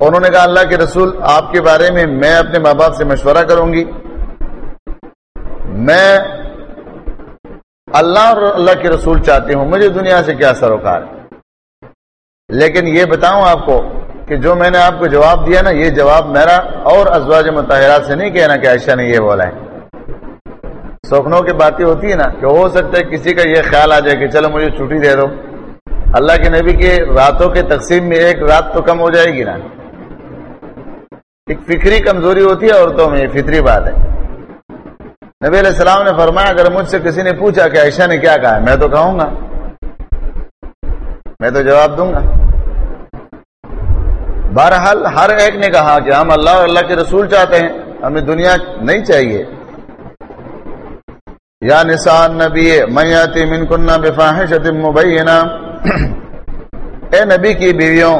انہوں نے کہا اللہ کے رسول، آپ کے بارے میں میں اپنے ماں باپ سے مشورہ کروں گی۔ میں اللہ اور اللہ کے رسول چاہتی ہوں۔ مجھے دنیا سے کیا سروکار ہے؟ لیکن یہ بتاؤں آپ کو کہ جو میں نے آپ کو جواب دیا نا، یہ جواب میرا اور ازواج متحرات سے نہیں کہنا کہ عائشہ نے یہ بولا ہے۔ سوکھنوں کی باتیں ہوتی ہے نا کہ ہو سکتا ہے کسی کا یہ خیال آ جائے کہ چلو مجھے چھٹی دے دو۔ اللہ کے نبی کے راتوں کے تقسیم میں ایک رات تو کم ہو جائے گی نا۔ ایک فکری کمزوری ہوتی ہے عورتوں میں، یہ فطری بات ہے۔ نبی علیہ السلام نے فرمایا، اگر مجھ سے کسی نے پوچھا کہ عائشہ نے کیا کہا میں تو کہوں گا۔ میں تو جواب دوں گا۔ بہرحال ہر ایک نے کہا کہ ہم اللہ اور اللہ کے رسول چاہتے ہیں، ہمیں دنیا نہیں چاہیے۔ یا نسان نبی میاتی من کنہ بفاحشت مبینہ۔ اے نبی کی بیویوں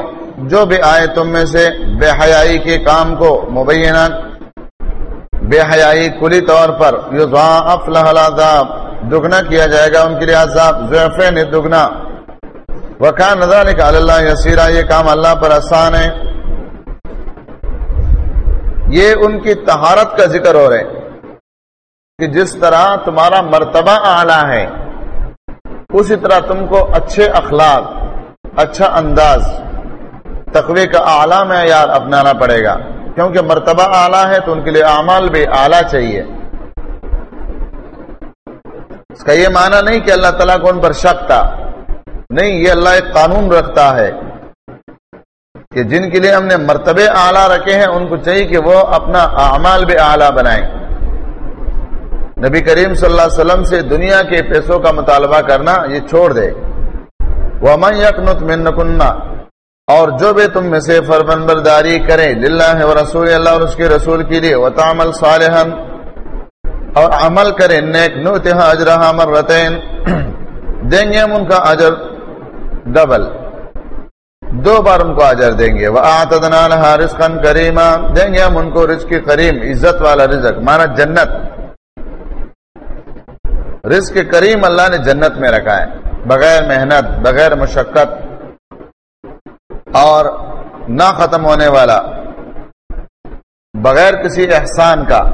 جو بھی آئے تم میں سے بے حیائی کے کام کو مبینہ بے حیائی کلی طور پر العذاب، دگنا کیا جائے گا ان کے لیے عذاب ضعفین دگنا۔ وکان ذلك علی اللہ یسیرا، یہ کام اللہ پر آسان ہے۔ یہ ان کی طہارت کا ذکر ہو رہے کہ جس طرح تمہارا مرتبہ اعلیٰ ہے، اسی طرح تم کو اچھے اخلاق اچھا انداز تقوی کا اعلیٰ معیار اپنانا پڑے گا۔ کیونکہ مرتبہ اعلیٰ ہے تو ان کے لیے اعمال بھی اعلیٰ چاہیے۔ اس کا یہ معنی نہیں کہ اللہ تعالیٰ کو ان پر شک تھا۔ نہیں، یہ اللہ ایک قانون رکھتا ہے کہ جن کے لیے ہم نے مرتبے اعلیٰ رکھے ہیں، ان کو چاہیے کہ وہ اپنا اعمال بھی اعلیٰ بنائیں۔ نبی کریم صلی اللہ علیہ وسلم سے دنیا کے پیسوں کا مطالبہ کرنا، یہ چھوڑ دے۔ وہ من یکنت من کنہ اور جو بھی تم میں سے فرمن برداری کرے للہ و رسول اللہ اور اس کے رسول کے لیے، وتعمل صالحا اور عمل کرے نیک نوتہا اجرہا مرتین۔ دیں گے ہم ان کا اجر ڈبل۔ دو بار ان کو اجر دیں گے۔ وَآتَدْنَا لَهَا رِزْقًا كَرِيمًا۔ دیں گے ہم ان کو رزق کریم، عزت والا رزق مانا جنت۔ رزق کریم اللہ نے جنت میں رکھا ہے۔ بغیر محنت، بغیر مشقت۔ اور نہ ختم ہونے والا۔ بغیر کسی احسان کا۔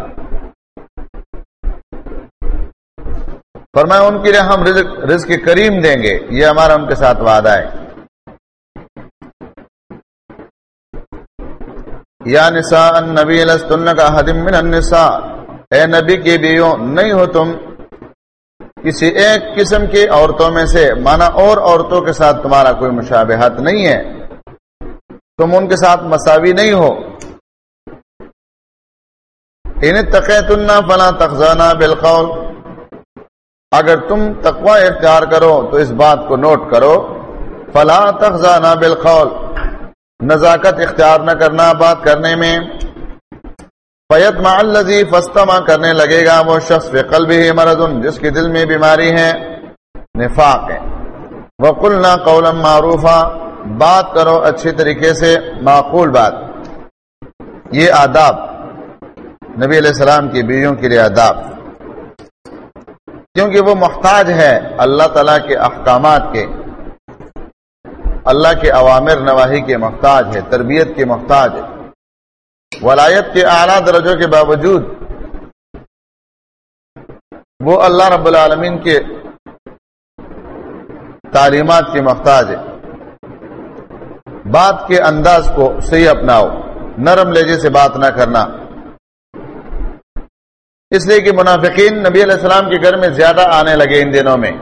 فرمایا، ان کے لیے ہم رزق رزق کریم دیں گے۔ یہ ہمارا ان کے ساتھ وعدہ ہے۔ یا نساء النبی لستن کا حدم من النساء۔ اے نبی کی بیویوں، نہیں ہو تم کسی ایک قسم کی عورتوں میں سے، مانا اور عورتوں کے ساتھ تمہارا کوئی مشابہت نہیں ہے۔ تم ان کے ساتھ مساوی نہیں ہو۔ ان تقیتن فلا تخزانہ بالقول۔ اگر تم تقوی اختیار کرو تو اس بات کو نوٹ کرو۔ فلا تخزانہ بالقول۔ نزاکت اختیار نہ کرنا بات کرنے میں۔ فیت الذی فستما کرنے لگے گا وہ شخص قلب ہی مرض، جس کے دل میں بیماری ہے۔ نفاق۔ ہے وقلنا قولا معروفا۔ بات کرو اچھی طریقے سے، معقول بات۔ یہ آداب، نبی علیہ السلام کی بیویوں کے لیے آداب۔ کیونکہ وہ محتاج ہے اللہ تعالی کے احکامات کے۔ اللہ کے عوامر نواحی کے محتاج ہے تربیت کے محتاج ہے ولایت کے اعلیٰ درجوں کے باوجود وہ اللہ رب العالمین کے تعلیمات کے محتاج ہے بات کے انداز کو صحیح اپناؤ، نرم لہجے سے بات نہ کرنا۔ اس لیے کہ منافقین نبی علیہ السلام کے گھر میں زیادہ آنے لگے ان دنوں میں۔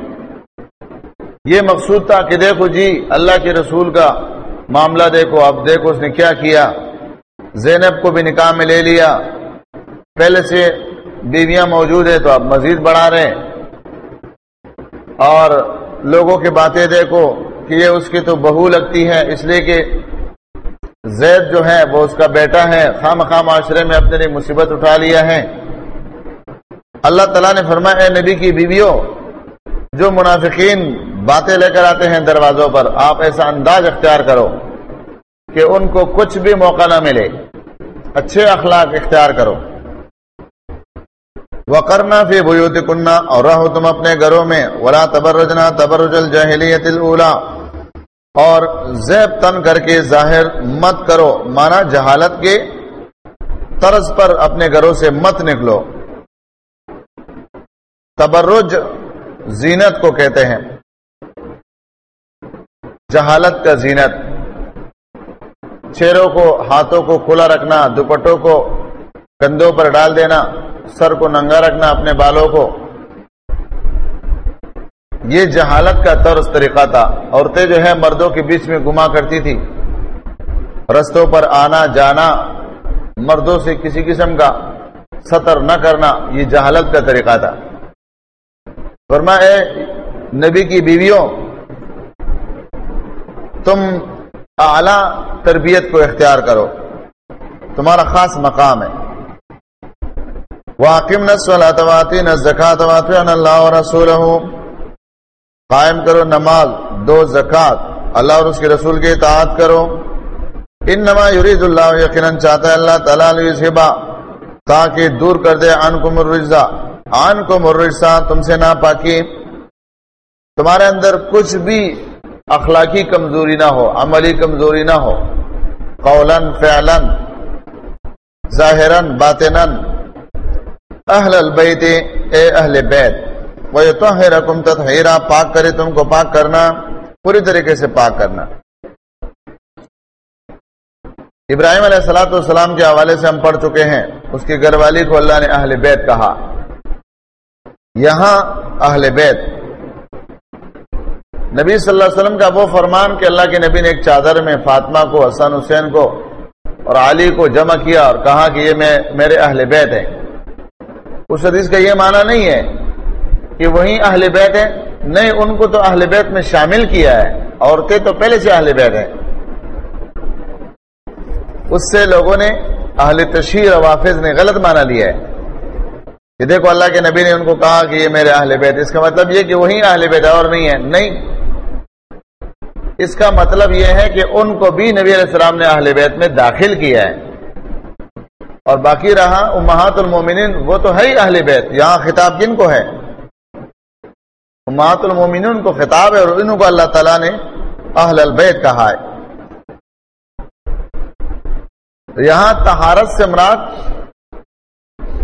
یہ مقصود تھا کہ دیکھو جی اللہ کے رسول کا معاملہ دیکھو، اب دیکھو اس نے کیا کیا۔ زینب کو بھی نکاح میں لے لیا۔ پہلے سے بیویاں موجود ہے تو اب مزید بڑھا رہے اور لوگوں کی باتیں دیکھو کہ یہ اس کی تو بہو لگتی ہے، اس لیے کہ زید جو ہے وہ اس کا بیٹا ہے۔ خام خام معاشرے میں اپنے لیے مصیبت اٹھا لیا ہے۔ اللہ تعالیٰ نے فرمایا، اے نبی کی بیویوں، جو منافقین باتیں لے کر آتے ہیں دروازوں پر، آپ ایسا انداز اختیار کرو کہ ان کو کچھ بھی موقع نہ ملے۔ اچھے اخلاق اختیار کرو۔ وہ کرنا فی بوتی کننا اور رہو تم اپنے گھروں میں، ولا تبرجنا تبرج الجاہلیت الاولا۔ اور زیب تن کر کے ظاہر مت کرو، مانا جہالت کے طرز پر اپنے گھروں سے مت نکلو۔ تبرج زینت کو کہتے ہیں۔ جہالت کا زینت۔ چہروں کو، ہاتھوں کو کھلا رکھنا، دوپٹوں کو کندھوں پر ڈال دینا۔ سر کو ننگا رکھنا اپنے بالوں کو۔ یہ جہالت کا طرز طریقہ تھا۔ عورتیں جو ہے مردوں کے بیچ میں گما کرتی تھی۔ رستوں پر آنا جانا، مردوں سے کسی قسم کا سطر نہ کرنا، یہ جہالت کا طریقہ تھا۔ فرما اے نبی کی بیویوں، تم اعلی تربیت کو اختیار کرو۔ تمہارا خاص مقام ہے۔ واقم نسواتی نہ زکات اللہ اور رسول قائم کرو نماز، دو زکات اللہ اور اس کے رسول کے اطاعت کرو. ان نما یرید اللہ، یقیناً چاہتا ہے اللہ تعالیٰ علیہ تاکہ دور کر دے آن کو مرزا آن کو مرزا تم سے نہ پاکی تمہارے اندر کچھ بھی اخلاقی کمزوری نہ ہو، عملی کمزوری نہ ہو. قولن، فعلن، ظاہرن، باطنن اہل البیت، اے اہل بیت وہ تطہیرا، پاک کرے تم کو پاک کرنا، پوری طریقے سے پاک کرنا۔ ابراہیم علیہ السلاۃ والسلام کے حوالے سے ہم پڑھ چکے ہیں، اس کی گھر والی کو اللہ نے اہل بیت کہا۔ یہاں اہل بیت۔ نبی صلی اللہ علیہ وسلم کا وہ فرمان کہ اللہ کے نبی نے ایک چادر میں فاطمہ کو، حسن حسین کو اور علی کو جمع کیا اور کہا کہ یہ میرے اہل بیت ہیں۔ اس حدیث کا یہ معنی نہیں ہے کہ وہی اہل بیت ہیں۔ نہیں، ان کو تو اہل بیت میں شامل کیا ہے۔ عورتیں تو پہلے سے اہل بیت ہیں۔ اس سے لوگوں نے اہل تشہیر وافظ نے غلط مانا لیا ہے۔ کہ دیکھو، اللہ کے نبی نے ان کو کہا کہ یہ میرے اہل بیت، اس کا مطلب یہ کہ وہی اہل بیت اور نہیں ہے نہیں۔ اس کا مطلب یہ ہے کہ ان کو بھی نبی علیہ السلام نے اہل بیت میں داخل کیا ہے۔ اور باقی رہا امہات المومنین، وہ تو ہے ہی اہل بیت، یہاں خطاب کن کو ہے؟ امہات المومنین کو خطاب ہے اور ان کو اللہ تعالیٰ نے اہل البیت کہا ہے۔ یہاں تہارت سے مراد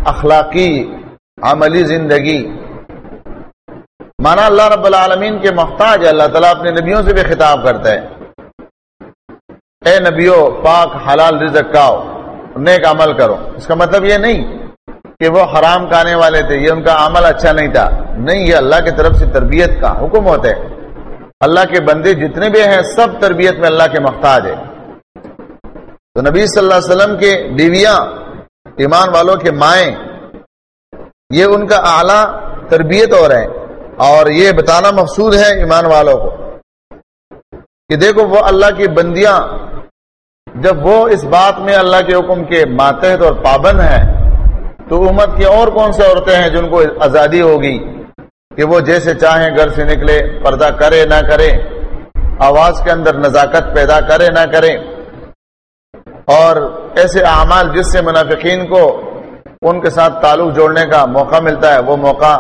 اخلاقی، عملی زندگی۔ مانا اللہ رب العالمین کے محتاج اللہ تعالیٰ اپنے نبیوں سے بھی خطاب کرتا ہے۔ اے نبیو، پاک حلال رزق کاؤ نیک عمل کرو۔ اس کا مطلب یہ نہیں کہ وہ حرام کھانے والے تھے، یہ ان کا عمل اچھا نہیں تھا۔ نہیں، یہ اللہ کی طرف سے تربیت کا حکم ہوتا ہے۔ اللہ کے بندے جتنے بھی ہیں، سب تربیت میں اللہ کے محتاج ہے تو نبی صلی اللہ علیہ وسلم کے بیویاں، ایمان والوں کے مائیں، یہ ان کا اعلیٰ تربیت ہو رہے ہیں۔ اور یہ بتانا مقصود ہے ایمان والوں کو کہ دیکھو، وہ اللہ کی بندیاں جب وہ اس بات میں اللہ کے حکم کے ماتحت اور پابند ہیں، تو امت کی اور کون سے عورتیں ہیں جن کو آزادی ہوگی؟ کہ وہ جیسے چاہیں گھر سے نکلے، پردہ کرے نہ کرے آواز کے اندر نزاکت پیدا کرے نہ کرے اور ایسے اعمال جس سے منافقین کو ان کے ساتھ تعلق جوڑنے کا موقع ملتا ہے، وہ موقع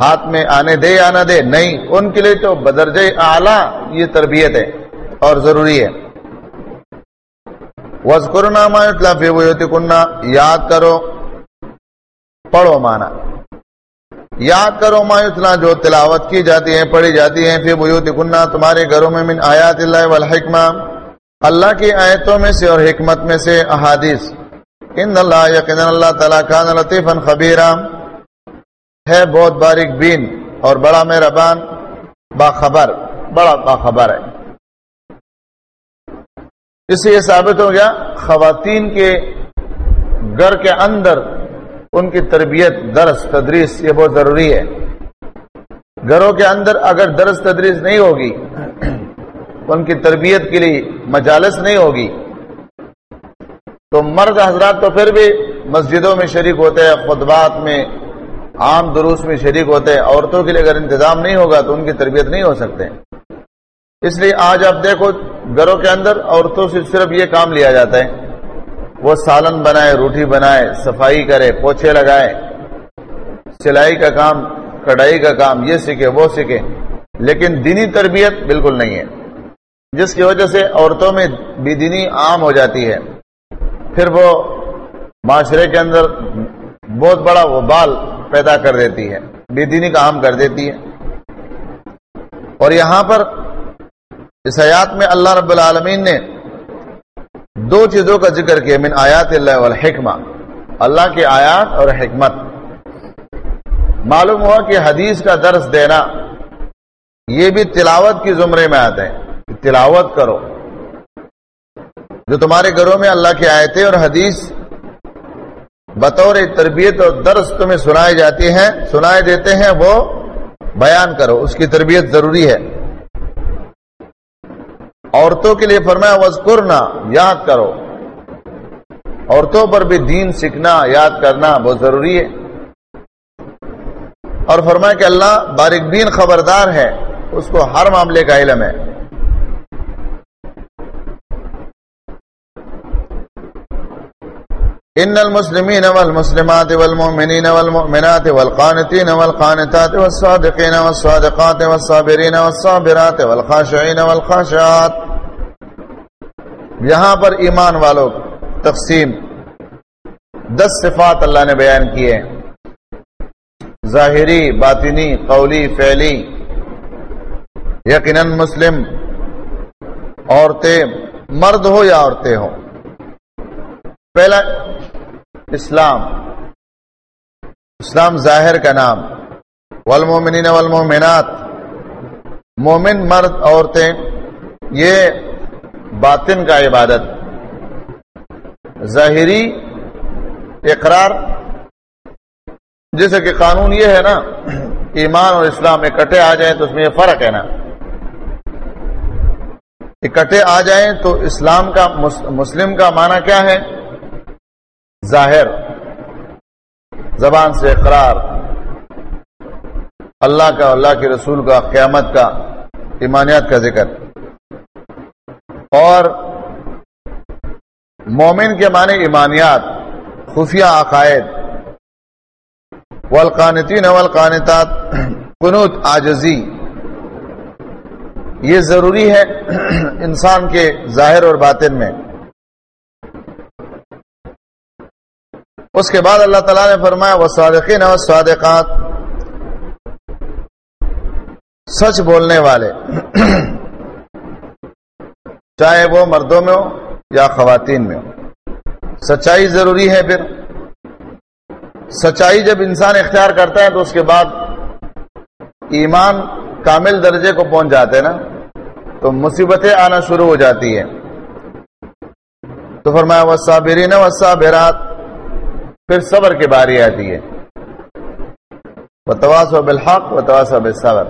ہاتھ میں آنے دے یا نہ دے، نہیں، ان کے لیے تو بدرج اعلی یہ تربیت ہے اور ضروری ہے۔ کنہ یاد کرو، پڑھو مانا یاد کرو مایوتلا جو تلاوت کی جاتی ہیں، پڑھی جاتی ہیں پھر بوتی تمہارے گھروں میں من آیات اللہ والحکمہ۔ اللہ کی آیتوں میں سے اور حکمت میں سے احادیث۔ ان اللہ یقین اللہ تعالیٰ خان لطیف خبیرہ ہے بہت باریک بین اور بڑا مہربان باخبر، بڑا باخبر ہے۔ اس سے یہ ثابت ہو گیا خواتین کے گھر کے اندر ان کی تربیت، درس، تدریس، یہ بہت ضروری ہے۔ گھروں کے اندر اگر درس، تدریس نہیں ہوگی، ان کی تربیت کے لیے مجالس نہیں ہوگی، تو مرد حضرات تو پھر بھی مسجدوں میں شریک ہوتے ہیں، خطبات میں، عام دروس میں شریک ہوتے ہیں، عورتوں کے لیے اگر انتظام نہیں ہوگا تو ان کی تربیت نہیں ہو سکتے۔ اس لیے آج آپ دیکھو گھروں کے اندر عورتوں سے صرف یہ کام لیا جاتا ہے۔ وہ سالن بنائے، روٹی بنائے، صفائی کرے، پوچھے لگائے۔ سلائی کا کام، کڑھائی کا کام، یہ سیکھے، وہ سیکھے۔ لیکن دینی تربیت بالکل نہیں ہے۔ جس کی وجہ سے عورتوں میں بے دینی عام ہو جاتی ہے۔ پھر وہ معاشرے کے اندر بہت بڑا وہ بال پیدا کر دیتی ہے بے دینی کا عام کر دیتی ہے۔ اور یہاں پر اس حیات میں اللہ رب العالمین نے دو چیزوں کا ذکر کیا من آیات اللہ والحکمہ، اللہ کی آیات اور حکمت۔ معلوم ہوا کہ حدیث کا درس دینا، یہ بھی تلاوت کی زمرے میں آتے ہیں تلاوت کرو۔ جو تمہارے گھروں میں اللہ کی آیتیں اور حدیث بطور تربیت اور درس تمہیں سنائی جاتی ہیں سنائے دیتے ہیں، وہ بیان کرو، اس کی تربیت ضروری ہے۔ عورتوں کے لیے فرمایا وزقرنا یاد کرو۔ عورتوں پر بھی دین سیکھنا، یاد کرنا بہت ضروری ہے۔ اور فرمایا کہ اللہ بارک بین خبردار ہے، اس کو ہر معاملے کا علم ہے۔ ان المسلمین والمسلمات والمؤمنین والمؤمنات والقانتین والقانتات والصادقین والصادقات والصابرین والصابرات والخاشعین والخاشعات یہاں پر ایمان والوں تقسیم دس صفات اللہ نے بیان کیے ظاہری، باطنی، قولی، فعلی، یقیناً مسلم، عورتیں، مرد ہو یا عورتیں ہوں۔ پہلا اسلام اسلام ظاہر کا نام والمومنین والمومنات مومن مرد عورتیں، یہ باطن کا عبادت، ظاہری اقرار، جیسے کہ قانون یہ ہے نا، ایمان اور اسلام اکٹھے آ جائیں تو اس میں یہ فرق ہے نا۔ اکٹھے آ جائیں تو اسلام کا مسلم کا معنی کیا ہے؟ ظاہر، زبان سے اقرار، اللہ کا، اللہ کے رسول کا، قیامت کا، ایمانیات کا ذکر۔ اور مومن کے معنی ایمانیات، خفیہ عقائد، والقانتین والقانتات، قنوت آجزی یہ ضروری ہے انسان کے ظاہر اور باطن میں۔ اس کے بعد اللہ تعالیٰ نے فرمایا وہ صادقین اور صادقات سچ بولنے والے، چاہے وہ مردوں میں ہو یا خواتین میں ہو۔ سچائی ضروری ہے پھر۔ سچائی جب انسان اختیار کرتا ہے تو اس کے بعد ایمان کامل درجے کو پہنچ جاتے نا۔ تو مصیبتیں آنا شروع ہو جاتی ہے تو فرمایا وہ صابرین و صابرات پھر صبر کی باری آتی ہے۔ بتواس و بالحق و تواس و بالصبر۔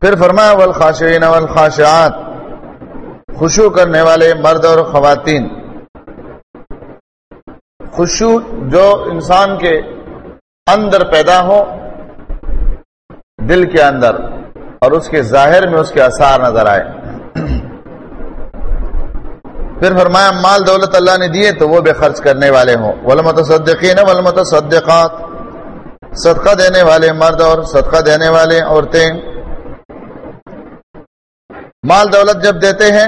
پھر فرمایا والخاشعین والخاشعات۔ خوشو کرنے والے مرد اور خواتین۔ خوشو جو انسان کے اندر پیدا ہو، دل کے اندر اور اس کے ظاہر میں اس کے اثار نظر آئے۔ پھر فرمایا، مال دولت اللہ نے دیے تو وہ بھی خرچ کرنے والے ہوں۔ ولمت صدقین صدقات صدقہ دینے والے مرد اور صدقہ دینے والے عورتیں۔ مال دولت جب دیتے ہیں،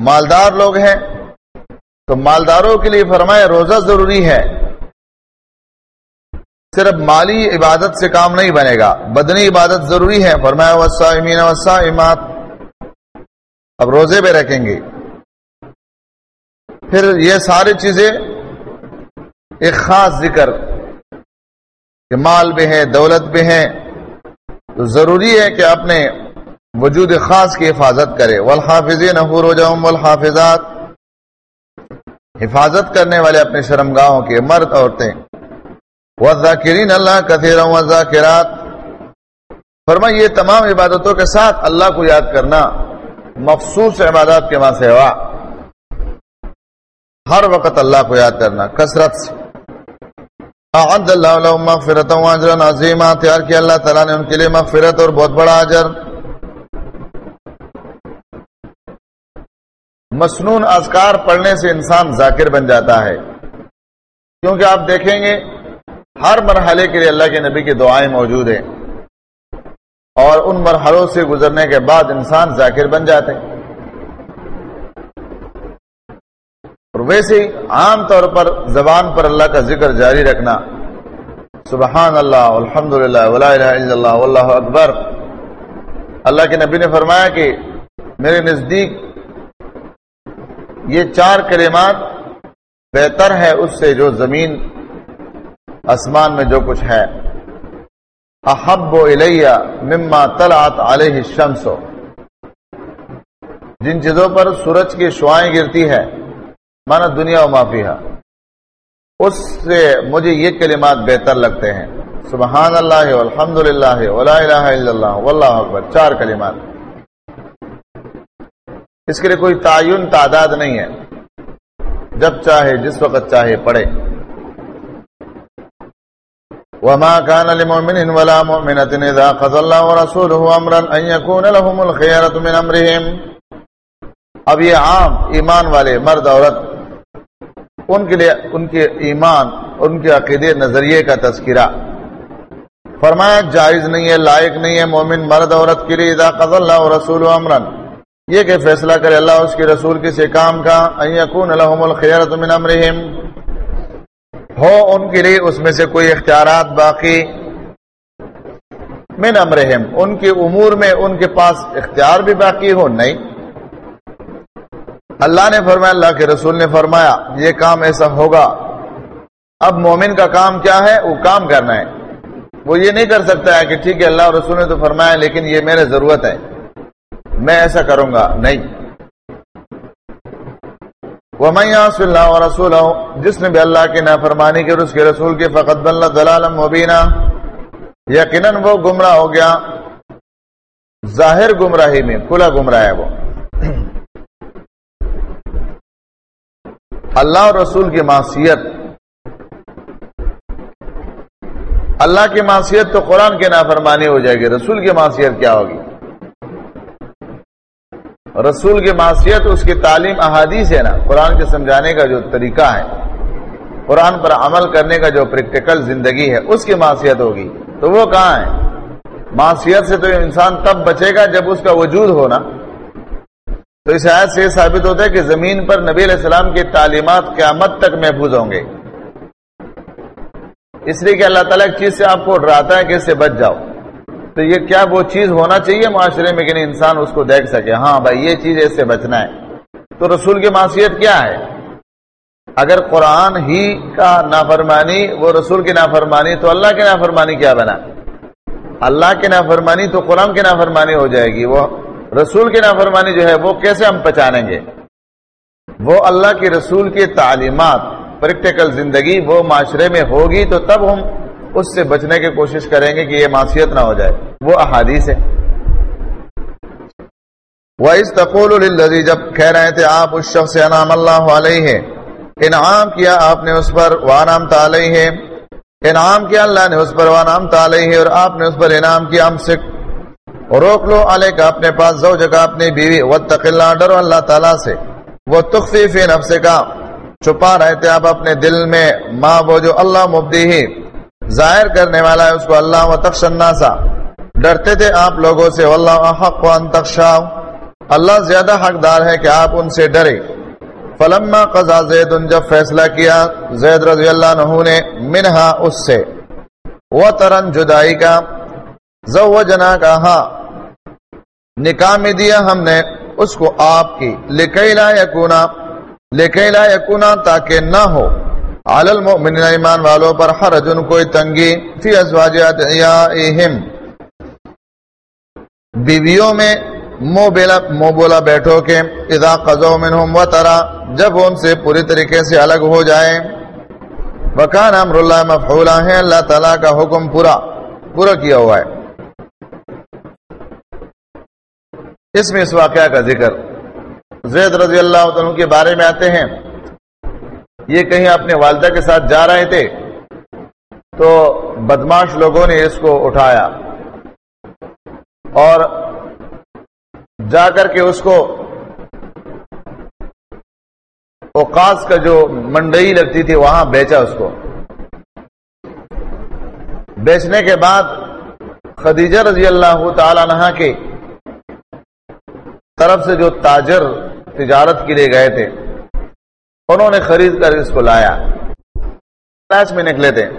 مالدار لوگ ہیں، تو مالداروں کے لیے فرمایا، روزہ ضروری ہے۔ صرف مالی عبادت سے کام نہیں بنے گا، بدنی عبادت ضروری ہے۔ فرمایا وسائمین وسائمات اب روزے پہ رکھیں گے۔ پھر یہ ساری چیزیں ایک خاص ذکر کہ مال بھی ہے دولت بھی ہے تو ضروری ہے کہ اپنے وجود خاص کی حفاظت کرے۔ والحافظ نحور والحافظات۔ حفاظت کرنے والے اپنے شرمگاہوں کے مرد عورتیں۔ وزاکرین اللہ کثیر وزاکرات فرما یہ تمام عبادتوں کے ساتھ اللہ کو یاد کرنا مخصوص عبادات کے ماں سے ہوا ہر وقت اللہ کو یاد کرنا، کثرت سے۔ اعد اللہ لهم مغفرتا واجرا عظیما۔ تیار کیا اللہ تعالی نے ان کے لیے مغفرت اور بہت بڑا اجر۔ مسنون اذکار پڑھنے سے انسان ذاکر بن جاتا ہے۔ کیونکہ آپ دیکھیں گے، ہر مرحلے کے لیے اللہ کے نبی کی دعائیں موجود ہیں۔ اور ان مرحلوں سے گزرنے کے بعد انسان ذاکر بن جاتے ہیں۔ اور ویسے ہی عام طور پر زبان پر اللہ کا ذکر جاری رکھنا۔ سبحان اللہ الحمد للہ اللہ اللہ اکبر۔ اللہ کے نبی نے فرمایا کہ میرے نزدیک یہ چار کلمات بہتر ہے اس سے جو زمین، آسمان میں جو کچھ ہے۔ احب و الیہ مما طلعت علیہ الشمس۔ جن چیزوں پر سورج کی شوائیں گرتی ہے مانا دنیا و معافیہ اس سے مجھے یہ کلمات بہتر لگتے ہیں۔ سبحان اللہ الحمد للہ ولا الہ الا اللہ۔ واللہ اکبر۔ چار کلمات۔ اس کے لیے کوئی تعین، تعداد نہیں ہے۔ جب چاہے، جس وقت چاہے، پڑھے۔ وما كان لمؤمن ولا مؤمنة إذا قضى الله ورسوله أمرا أن يكون لهم الخيارة من أمرهم اب یہ عام ایمان والے مرد، عورت ان کے لیے ان کے ایمان اور ان کے عقیدے نظریے کا تذکرہ۔ فرمایا، جائز نہیں ہے، لائق نہیں ہے، مومن مرد عورت کے لیے اذا قضى الله ورسوله امرا۔ یہ کہ فیصلہ کرے اللہ اس کے رسول کسی کام کا، ان يكون لهم من امرهم ہو ان کے لیے اس میں سے کوئی اختیارات باقی۔ من امرہم، ان کے امور میں ان کے پاس اختیار بھی باقی ہو، نہیں۔ اللہ نے فرمایا، اللہ کے رسول نے فرمایا، یہ کام ایسا ہوگا۔ اب مومن کا کام کیا ہے؟ وہ کام کرنا ہے۔ وہ یہ نہیں کر سکتا ہے کہ ٹھیک ہے، اللہ رسول نے تو فرمایا، لیکن یہ میرے ضرورت ہے۔ میں ایسا کروں گا۔ نہیں۔ وہ میں اللہ رسول ہوں جس نے بھی اللہ کی نافرمانی کی اور اس کے رسول کے فقط دلال مبینہ یقیناً وہ گمراہ ہو گیا۔ ظاہر گمراہی میں، کھلا گمراہ ہے وہ۔ اللہ اور رسول کی معصیت۔ اللہ کی معصیت تو قرآن کی نافرمانی ہو جائے گی، رسول کی معصیت کیا ہوگی؟ رسول کی معصیت اس کی تعلیم احادیث ہے نا، قرآن کے سمجھانے کا جو طریقہ ہے، قرآن پر عمل کرنے کا جو پریکٹیکل زندگی ہے، اس کی معصیت ہوگی۔ تو وہ کہاں ہے؟ معصیت سے تو انسان تب بچے گا جب اس کا وجود ہونا تو اس آیت سے یہ ثابت ہوتا ہے کہ زمین پر نبی علیہ السلام کی تعلیمات قیامت تک محفوظ ہوں گے۔ اس لیے کہ اللہ تعالیٰ ایک چیز سے آپ کو ڈراتا ہے کہ اس سے بچ جاؤ۔ تو یہ کیا وہ چیز ہونا چاہیے معاشرے میں کہ انسان اس کو دیکھ سکے؟ ہاں بھائی، یہ چیز ایسے بچنا ہے۔ تو رسول کی معاشیت کیا ہے؟ اگر قرآن ہی کا نافرمانی، وہ رسول کی نافرمانی، تو اللہ کی نافرمانی کیا بنا؟ اللہ کی نافرمانی تو قرآن کی نافرمانی ہو جائے گی۔ وہ رسول کی نافرمانی جو ہے وہ کیسے ہم پہچانیں گے؟ وہ اللہ کے رسول کی تعلیمات، پریکٹیکل زندگی وہ معاشرے میں ہوگی تو تب ہم اس سے بچنے کی کوشش کریں گے کہ یہ معصیت نہ ہو جائے۔ وہ احادیث ہے۔ جب کہہ رہے تھے آپ، اس شخص انعام اللہ علیہ، انعام کیا آپ نے اس پر وانام تعلیہ انعام کیا اللہ نے اس پر وانام تعلیہ اور آپ نے اس پر انعام کیا، ہم سے روک لو علیہ کا اپنے پاس زوج کا اپنی بیوی وتق اللہ ڈرو اللہ تعالیٰ سے۔ وہ تخفیف نفس کا چھپا رہے تھے آپ اپنے دل میں ماں وہ جو اللہ مبدی ہی۔ ظاہر کرنے والا ہے اس کو اللہ و تخشنا سا ڈرتے تھے آپ لوگوں سے اللہ حق و انتخشا اللہ زیادہ حقدار ہے کہ آپ ان سے ڈرے۔ فلما قضا زید ان جب فیصلہ کیا، زید رضی اللہ عنہ نے منہا اس سے۔ وہ ترن جدائی کا زو جنا کا ہاں۔ نکاح میں دیا ہم نے، اس کو آپ کی۔ لکیلا یکونا لکیلا یکونا تاکہ نہ ہو۔ علی المؤمنین، ایمان والوں پر حرجن کوئی تنگی فی ازواجات ایہم بیویوں میں مو بلا مو بولا بیٹھو کے، اذا قضو منہم و جب ان سے پوری طریقے سے الگ ہو جائے۔ وکان امر اللہ مفعولا، ہے اللہ تعالیٰ کا حکم پورا پورا کیا ہوا ہے۔ اس میں اس واقعہ کا ذکر زید رضی اللہ عنہ کے بارے میں آتے ہیں۔ یہ کہیں اپنے والدہ کے ساتھ جا رہے تھے تو بدماش لوگوں نے اس کو اٹھایا اور جا کر کے اس کو اوقاس کا جو منڈئی لگتی تھی وہاں بیچا اس کو۔ بیچنے کے بعد خدیجہ رضی اللہ تعالی عنہ کے طرف سے جو تاجر تجارت کے لیے گئے تھے، انہوں نے خرید کر اس کو لایا۔ میں نکلے تھے۔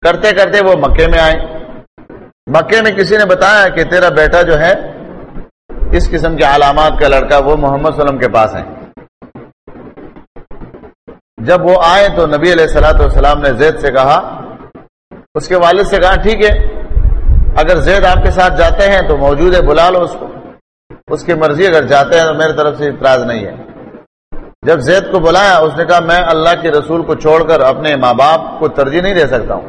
کرتے کرتے وہ مکے میں آئے۔ مکے میں کسی نے بتایا کہ تیرا بیٹا جو ہے، اس قسم کے علامات کا لڑکا، وہ محمد صلی اللہ علیہ وسلم کے پاس ہے۔ جب وہ آئے تو نبی علیہ السلاۃ والسلام نے زید سے کہا، اس کے والد سے کہا، ٹھیک ہے۔ اگر زید آپ کے ساتھ جاتے ہیں تو موجود ہے، بلا لو اس کو۔ اس کی مرضی اگر جاتے ہیں تو میری طرف سے اعتراض نہیں ہے۔ جب زید کو بلایا، اس نے کہا، میں اللہ کے رسول کو چھوڑ کر اپنے ماں باپ کو ترجیح نہیں دے سکتا ہوں۔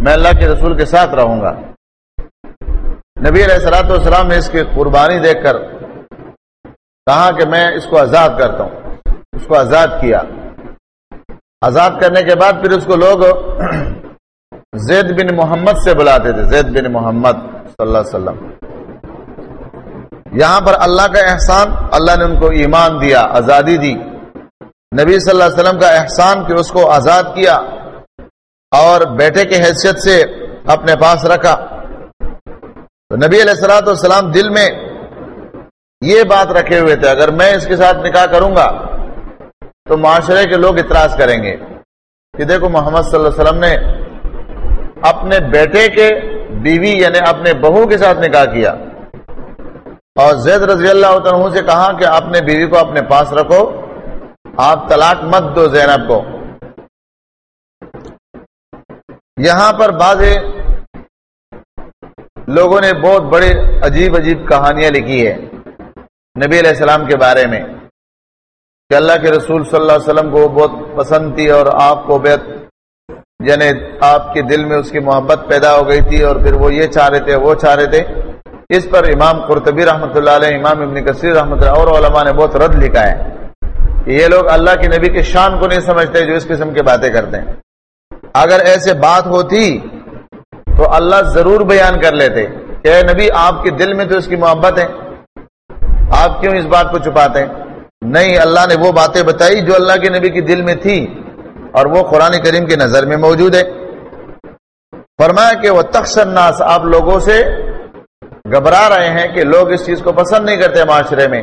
میں اللہ کے رسول کے ساتھ رہوں گا۔ نبی علیہ السلاۃ والسلام نے اس کی قربانی دیکھ کر کہا کہ میں اس کو آزاد کرتا ہوں۔ اس کو آزاد کیا۔ آزاد کرنے کے بعد پھر اس کو لوگ زید بن محمد سے بلاتے تھے، زید بن محمد صلی اللہ علیہ وسلم۔ یہاں پر اللہ کا احسان، اللہ نے ان کو ایمان دیا، آزادی دی۔ نبی صلی اللہ علیہ وسلم کا احسان کہ اس کو آزاد کیا اور بیٹے کی حیثیت سے اپنے پاس رکھا۔ تو نبی علیہ السلاۃ والسلام دل میں یہ بات رکھے ہوئے تھے، اگر میں اس کے ساتھ نکاح کروں گا تو معاشرے کے لوگ اعتراض کریں گے۔ کہ دیکھو، محمد صلی اللہ علیہ وسلم نے اپنے بیٹے کے بیوی یعنی اپنے بہو کے ساتھ نکاح کیا۔ اور زید رضی اللہ عنہ سے کہا کہ اپنے بیوی کو اپنے پاس رکھو، آپ طلاق مت دو زینب کو۔ یہاں پر بعض لوگوں نے بہت بڑے عجیب عجیب کہانیاں لکھی ہے نبی علیہ السلام کے بارے میں کہ اللہ کے رسول صلی اللہ علیہ وسلم کو بہت پسند تھی اور آپ کو بیت یعنی آپ کے دل میں اس کی محبت پیدا ہو گئی تھی اور پھر وہ یہ چاہ رہے تھے، وہ چاہ رہے تھے۔ اس پر امام قرطبی رحمۃ اللہ علیہ، امام ابن کثیر رحمۃ اللہ اور علماء نے بہت رد لکھا ہے کہ یہ لوگ اللہ کے نبی کی شان کو نہیں سمجھتے جو اس قسم کی باتیں کرتے ہیں۔ اگر ایسے بات ہوتی تو اللہ ضرور بیان کر لیتے کہ اے نبی، آپ کے دل میں تو اس کی محبت ہے، آپ کیوں اس بات کو چھپاتے ہیں؟ نہیں، اللہ نے وہ باتیں بتائی جو اللہ کے نبی کے دل میں تھی۔ اور وہ قرآن کریم کی نظر میں موجود ہے۔ فرمایا کہ وہ الناس، آپ لوگوں سے گھبرا رہے ہیں کہ لوگ اس چیز کو پسند نہیں کرتے معاشرے میں۔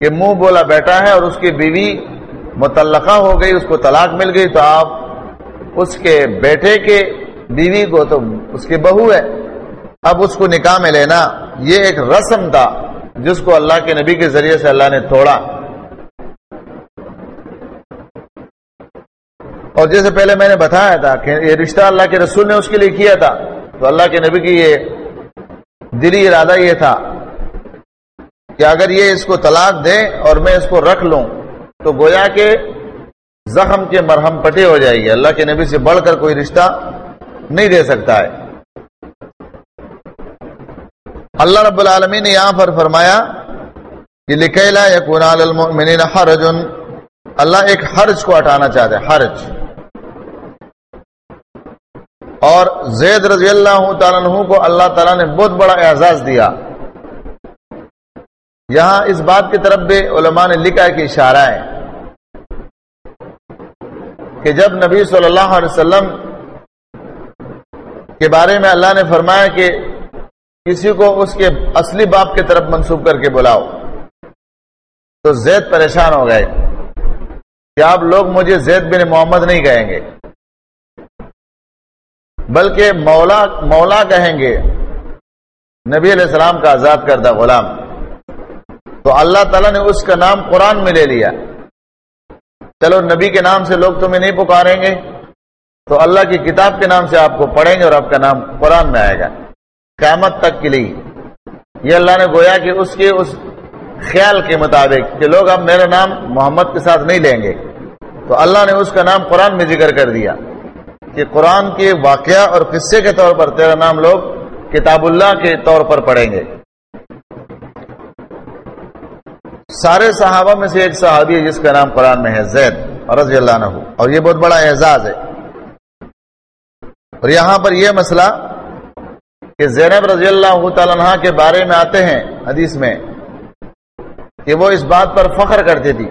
کہ منہ بولا بیٹا ہے اور اس کی بیوی متعلقہ ہو گئی، اس کو طلاق مل گئی، تو آپ اس کے بیٹے کے بیوی کو تو اس کی بہو ہے۔ اب اس کو نکاح میں لینا، یہ ایک رسم تھا جس کو اللہ کے نبی کے ذریعے سے اللہ نے توڑا۔ اور جیسے پہلے میں نے بتایا تھا کہ یہ رشتہ اللہ کے رسول نے اس کے لیے کیا تھا، تو اللہ کے نبی کی یہ دلی ارادہ یہ تھا کہ اگر یہ اس کو طلاق دے اور میں اس کو رکھ لوں، تو گویا کے زخم کے مرہم پٹے ہو جائے گی۔ اللہ کے نبی سے بڑھ کر کوئی رشتہ نہیں دے سکتا ہے۔ اللہ رب العالمین نے یہاں پر فرمایا کہ لکھلا یا حرج اللہ ایک حرج کو ہٹانا چاہتے حرج۔ اور زید رضی اللہ تعالیٰ عنہ کو اللہ تعالیٰ نے بہت بڑا اعزاز دیا۔ یہاں اس بات کی طرف بھی علماء نے لکھا ہے کہ اشارہ ہے کہ جب نبی صلی اللہ علیہ وسلم کے بارے میں اللہ نے فرمایا کہ کسی کو اس کے اصلی باپ کی طرف منسوخ کر کے بلاؤ، تو زید پریشان ہو گئے۔ کہ آپ لوگ مجھے زید بن محمد نہیں کہیں گے۔ بلکہ مولا مولا کہیں گے۔ نبی علیہ السلام کا آزاد کردہ غلام۔ تو اللہ تعالیٰ نے اس کا نام قرآن میں لے لیا۔ چلو نبی کے نام سے لوگ تمہیں نہیں پکاریں گے۔ تو اللہ کی کتاب کے نام سے آپ کو پڑھیں گے اور آپ کا نام قرآن میں آئے گا۔ قیامت تک کے لیے۔ یہ اللہ نے گویا کہ اس کے اس خیال کے مطابق کہ لوگ اب میرا نام محمد کے ساتھ نہیں لیں گے۔ تو اللہ نے اس کا نام قرآن میں ذکر کر دیا۔ کہ قرآن کے واقعہ اور قصے کے طور پر تیرا نام لوگ کتاب اللہ کے طور پر پڑھیں گے۔ سارے صحابہ میں سے ایک صحابی ہے جس کا نام قرآن میں ہے زید، رضی اللہ عنہ۔ اور یہ بہت بڑا اعزاز ہے۔ اور یہاں پر یہ مسئلہ کہ زینب رضی اللہ تعالیٰ عنہ کے بارے میں آتے ہیں حدیث میں کہ وہ اس بات پر فخر کرتی تھی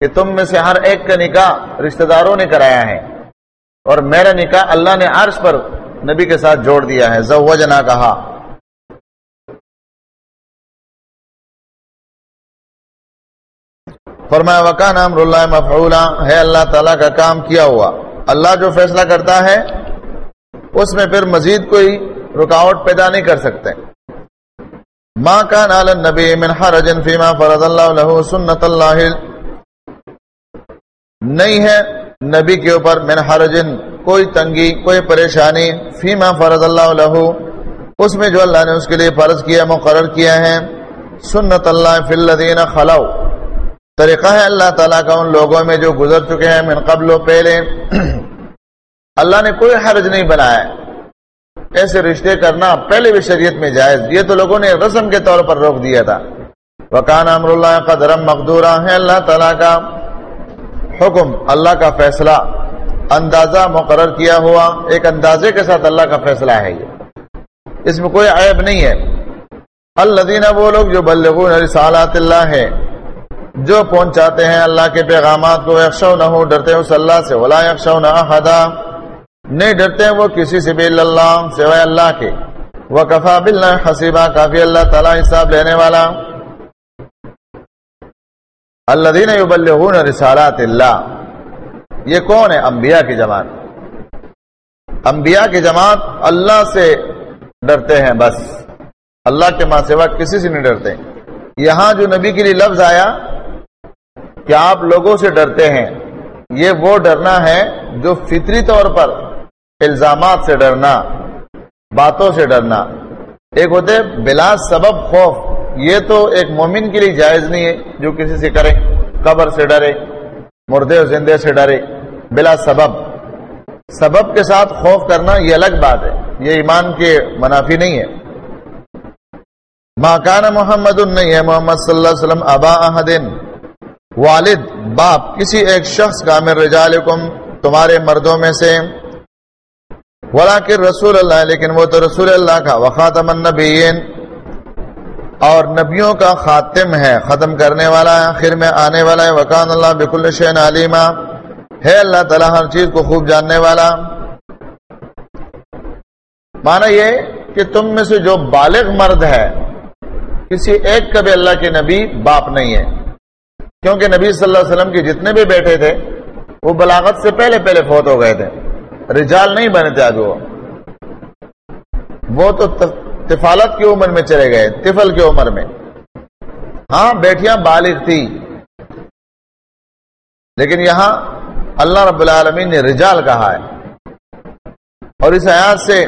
کہ تم میں سے ہر ایک کا نکاح رشتہ داروں نے کرایا ہے۔ اور میرا نکاح اللہ نے عرش پر نبی کے ساتھ جوڑ دیا ہے۔ زوجنا کہا۔ فرمایا وکا نام اللہ مفعولا۔ ہے اللہ تعالیٰ کا کام کیا ہوا؟ اللہ جو فیصلہ کرتا ہے، اس میں پھر مزید کوئی رکاوٹ پیدا نہیں کر سکتے۔ ماں کا نال نبی من حرجن فیما فرض اللہ له سنت اللہ نہیں ہے۔ نبی کے اوپر من حرجن کوئی تنگی، کوئی پریشانی، فیما فرض اللہ له۔ اس میں جو اللہ نے اس کے لیے فرض کیا، مقرر کیا ہے۔ سنت اللہ فی الذین خلو۔ طریقہ ہے اللہ تعالیٰ کا ان لوگوں میں جو گزر چکے ہیں من قبل و پہلے۔ اللہ نے کوئی حرج نہیں بنایا۔ ایسے رشتے کرنا پہلے بھی شریعت میں جائز۔ یہ تو لوگوں نے رسم کے طور پر روک دیا تھا۔ وکان امر اللہ قدرم مقدورہ ہے اللہ تعالیٰ کا۔ حکم اللہ کا فیصلہ اندازہ مقرر کیا ہوا، ایک اندازے کے ساتھ اللہ کا فیصلہ ہے یہ۔ اس میں کوئی عیب نہیں ہے۔ اللہ وہ لوگ جو بلغون رسالات اللہ ہے جو پہنچاتے ہیں اللہ کے پیغامات کو یکشو نہ ہو ڈرتے اس اللہ سے۔ ولا یکشو نہ حدا نہیں ڈرتے ہیں وہ کسی سے بھی اللہ، سوائے اللہ کے۔ وہ کفا بل حسیبہ کافی اللہ تعالیٰ حساب لینے والا۔ اللہ دین یبلغون رسالات اللہ، یہ کون ہے؟ انبیاء کی جماعت۔ انبیاء کی جماعت اللہ سے ڈرتے ہیں بس۔ اللہ کے ماں سوا کسی سے نہیں ڈرتے۔ یہاں جو نبی کے لیے لفظ آیا کہ آپ لوگوں سے ڈرتے ہیں، یہ وہ ڈرنا ہے جو فطری طور پر الزامات سے ڈرنا، باتوں سے ڈرنا۔ ایک ہوتے بلا سبب خوف۔ یہ تو ایک مومن کے لیے جائز نہیں ہے جو کسی سے کرے قبر سے ڈرے، مردے و زندے سے ڈرے، بلا سبب۔ سبب کے ساتھ خوف کرنا یہ الگ بات ہے، یہ ایمان کے منافی نہیں ہے۔ ماکان محمد نہیں ہے محمد صلی اللہ علیہ وسلم ابا احدین والد، باپ، کسی ایک شخص کا مر رجالکم، تمہارے مردوں میں سے۔ ولاکر رسول اللہ، لیکن وہ تو رسول اللہ کا، وخاتم النبیین۔ اور نبیوں کا خاتم ہے، ختم کرنے والا ہے آخر میں آنے والا ہے، وکان اللہ بک الشین علیمہ ہے اللہ تعالیٰ ہر چیز کو خوب جاننے والا۔ مانا یہ کہ تم میں سے جو بالغ مرد ہے، کسی ایک کبھی اللہ کے نبی باپ نہیں ہے۔ کیونکہ نبی صلی اللہ علیہ وسلم کے جتنے بھی بیٹھے تھے، وہ بلاغت سے پہلے پہلے فوت ہو گئے تھے۔ رجال نہیں بنے تھے آگے وہ۔ وہ تو تفالت کی عمر میں چلے گئے تفل کی عمر میں۔ ہاں بیٹیاں بالغ تھی لیکن یہاں اللہ رب العالمین نے رجال کہا ہے۔ اور اس آیات سے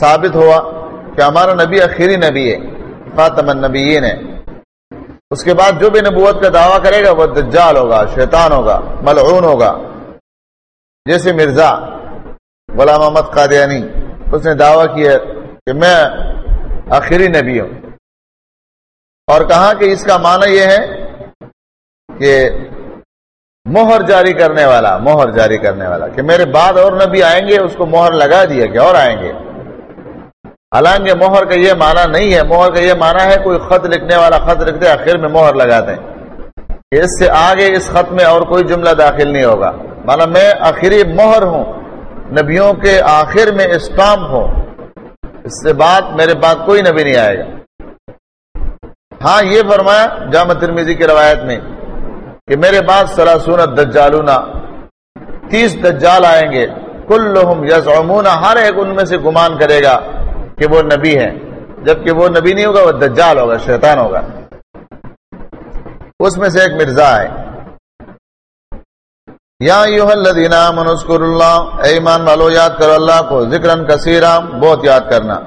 ثابت ہوا کہ ہمارا نبی اخیری نبی ہے فاطم النبیین ہے۔ اس کے بعد جو بھی نبوت کا دعویٰ کرے گا، وہ دجال ہوگا، شیطان ہوگا، ملعون ہوگا۔ جیسے مرزا غلام محمد قادیانی، اس نے دعویٰ کیا کہ میں آخری نبی ہوں اور کہا کہ اس کا معنی یہ ہے کہ مہر جاری کرنے والا، مہر جاری کرنے والا، کہ میرے بعد اور نبی آئیں گے، اس کو مہر لگا دیا کہ اور آئیں گے۔ حالانکہ مہر کا یہ معنی نہیں ہے، مہر کا یہ معنی ہے کوئی خط لکھنے والا خط لکھتے آخر میں مہر لگاتے ہیں کہ اس سے آگے اس خط میں اور کوئی جملہ داخل نہیں ہوگا۔ مانا میں آخری مہر ہوں، نبیوں کے آخر میں اسٹامپ ہوں۔ اس سے بعد میرے بعد کوئی نبی نہیں آئے گا۔ ہاں یہ فرمایا جامع ترمیزی کی روایت میں کہ میرے بعد سراسون دجالونا تیس دجال آئیں گے۔ کل یس ہر ایک ان میں سے گمان کرے گا کہ وہ نبی ہے جبکہ وہ نبی نہیں ہوگا، وہ دجال ہوگا، شیطان ہوگا۔ اس میں سے ایک مرزا ہے۔ یا منسکر اللہ ایمان والو، یاد کرو اللہ کو ذکر کثیرہ بہت یاد کرنا۔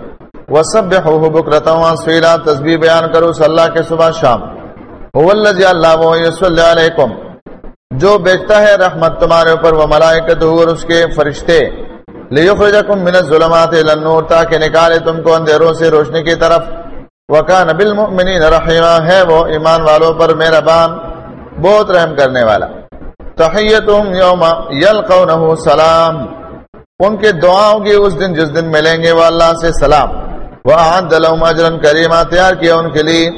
وہ سب بکرتا سویرا تصویر بیان کرو صلی اللہ کے صبح شام۔ اللہ علیکم۔ جو بیچتا ہے رحمت تمہارے اوپر، وہ ملائکت اور اس کے فرشتے۔ لیخرجکم من الظلمات الى النور، تاکہ نکالے تم کو اندھیروں سے روشنی کی طرف۔ وکان بالمؤمنین رحیما، ہے وہ ایمان والوں پر مہربان، بہت رحم کرنے والا۔ تحیتهم یوم یلقونه سلام۔ ان کے دعاؤں کی اس دن جس دن ملیں گے وہ اللہ سے سلام۔ وَأَعَدَّ لَهُمْ أَجْرًا كَرِيمًا تیار کیا ان کے لیے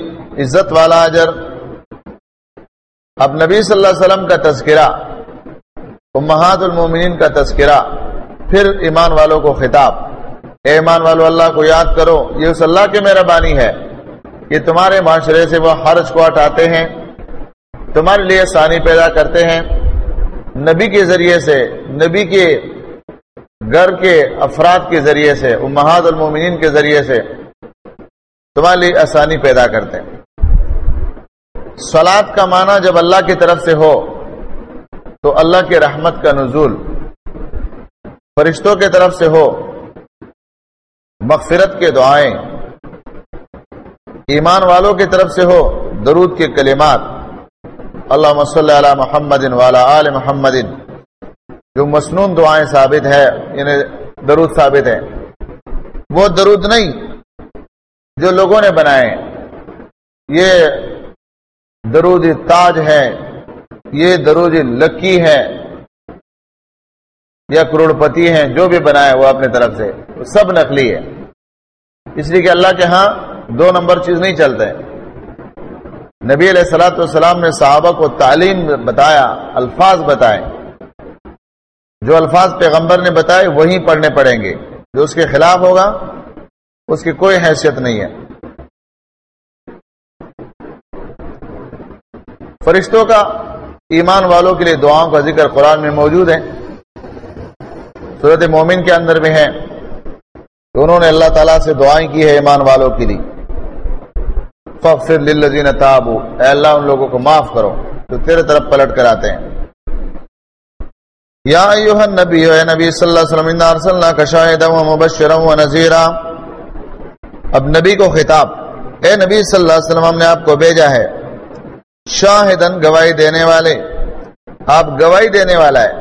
عزت والا اجر۔ اب نبی صلی اللہ علیہ وسلم کا تذکرہ، امہات المومنین کا تذکرہ، پھر ایمان والوں کو خطاب۔ اے ایمان والو، اللہ کو یاد کرو، یہ اس اللہ کی مہربانی ہے کہ تمہارے معاشرے سے وہ حرج کو ہٹاتے ہیں، تمہارے لیے ثانی پیدا کرتے ہیں۔ نبی کے ذریعے سے، نبی کے گھر کے افراد کے ذریعے سے امہاد المومنین کے ذریعے سے تمہارے لیے آسانی پیدا کرتے ہیں۔ سلاد کا معنی جب اللہ کی طرف سے ہو، تو اللہ کی رحمت کا نزول فرشتوں کی طرف سے ہو، مغفرت کے دعائیں ایمان والوں کی طرف سے ہو، درود کے کلمات اللہ صلی علی محمد والا آل محمد۔ جو مصنون دعائیں ثابت ہے یعنی درود ثابت ہے وہ درود نہیں، جو لوگوں نے بنائے۔ یہ درود تاج ہے یہ درود لکی ہے یا کروڑ پتی ہیں، جو بھی بنائے وہ اپنے طرف سے۔ سب نقلی ہے اس لیے کہ اللہ کے ہاں دو نمبر چیز نہیں چلتے۔ نبی علیہ السلاۃ والسلام نے صحابہ کو تعلیم بتایا، الفاظ بتائے۔ جو الفاظ پیغمبر نے بتائے وہی پڑھنے پڑیں گے۔ جو اس کے خلاف ہوگا، اس کی کوئی حیثیت نہیں ہے۔ فرشتوں کا ایمان والوں کے لیے دعاؤں کا ذکر قرآن میں موجود ہے۔ صورت مومن کے اندر بھی ہے۔ انہوں نے اللہ تعالیٰ سے دعائیں کی ہے ایمان والوں کے لیے۔ فخر للذین تابو۔ اے اللہ، ان لوگوں کو معاف کرو تو تیرے طرف پلٹ کر آتے ہیں۔ یا ایوہ النبی، اے نبی صلی اللہ علیہ وسلم، انا ارسلنا کشاہدا و مبشرا و نذیرا۔ اب نبی کو خطاب۔ اے نبی صلی اللہ علیہ وسلم، ہم نے آپ کو بھیجا ہے۔ شاہدن گواہی دینے والے۔ آپ گواہی دینے والا ہے۔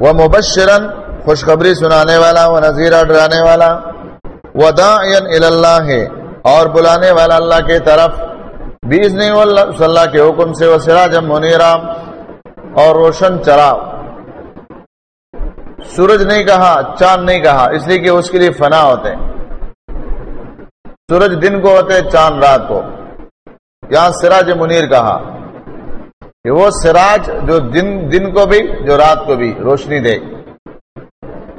وہ مبشرن خوشخبری سنانے والا وہ نذیرہ ڈرانے والا۔ وہ اللہ۔ اور بلانے والا اللہ کی طرف بیس نہیں صلی اللہ کے حکم سے وہ سراج منیرا اور روشن چرا سورج نہیں کہا، چاند نہیں کہا، اس لیے کہ اس کے لیے فنا ہوتے سورج دن کو ہوتے، چاند رات کو۔ یہاں سراج منیر کہا کہ وہ سراج جو دن دن کو بھی، جو رات کو بھی روشنی دے۔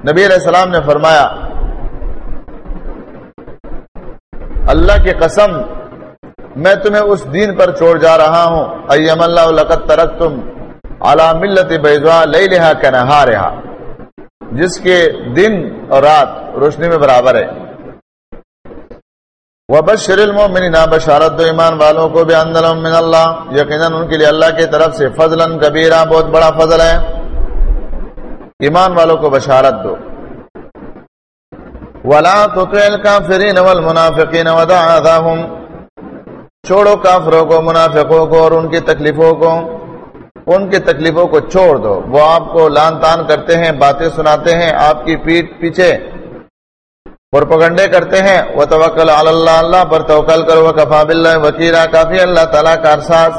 نبی علیہ السلام نے فرمایا اللہ کی قسم، میں تمہیں اس دین پر چھوڑ جا رہا ہوں۔ ایم اللہ لقت ترک تم اعلی ملت بیضا لئی لہا کہ نہا رہا جس کے دن اور رات روشنی میں برابر ہے۔ وبشر المؤمنین، بشارت دو ایمان والوں کو بھی اندلهم من اللہ۔ یقینا ان کے لیے اللہ کی طرف سے فضلا کبیرہ، بہت بڑا فضل ہے۔ ایمان والوں کو بشارت دو۔ ولا تطع الكافرین والمنافقین ودع اذاهم چھوڑو کافروں کو، منافقوں کو اور ان کی تکلیفوں کو، ان کی تکلیفوں کو چھوڑ دو۔ وہ آپ کو لان تان کرتے ہیں، باتیں سناتے ہیں، آپ کی پیٹ پیچھے پروپگنڈے کرتے ہیں۔ وہ توکل اللہ اللہ پر توکل کرو۔ کفا بلّہ وکیلا، کافی اللہ تعالیٰ کارساز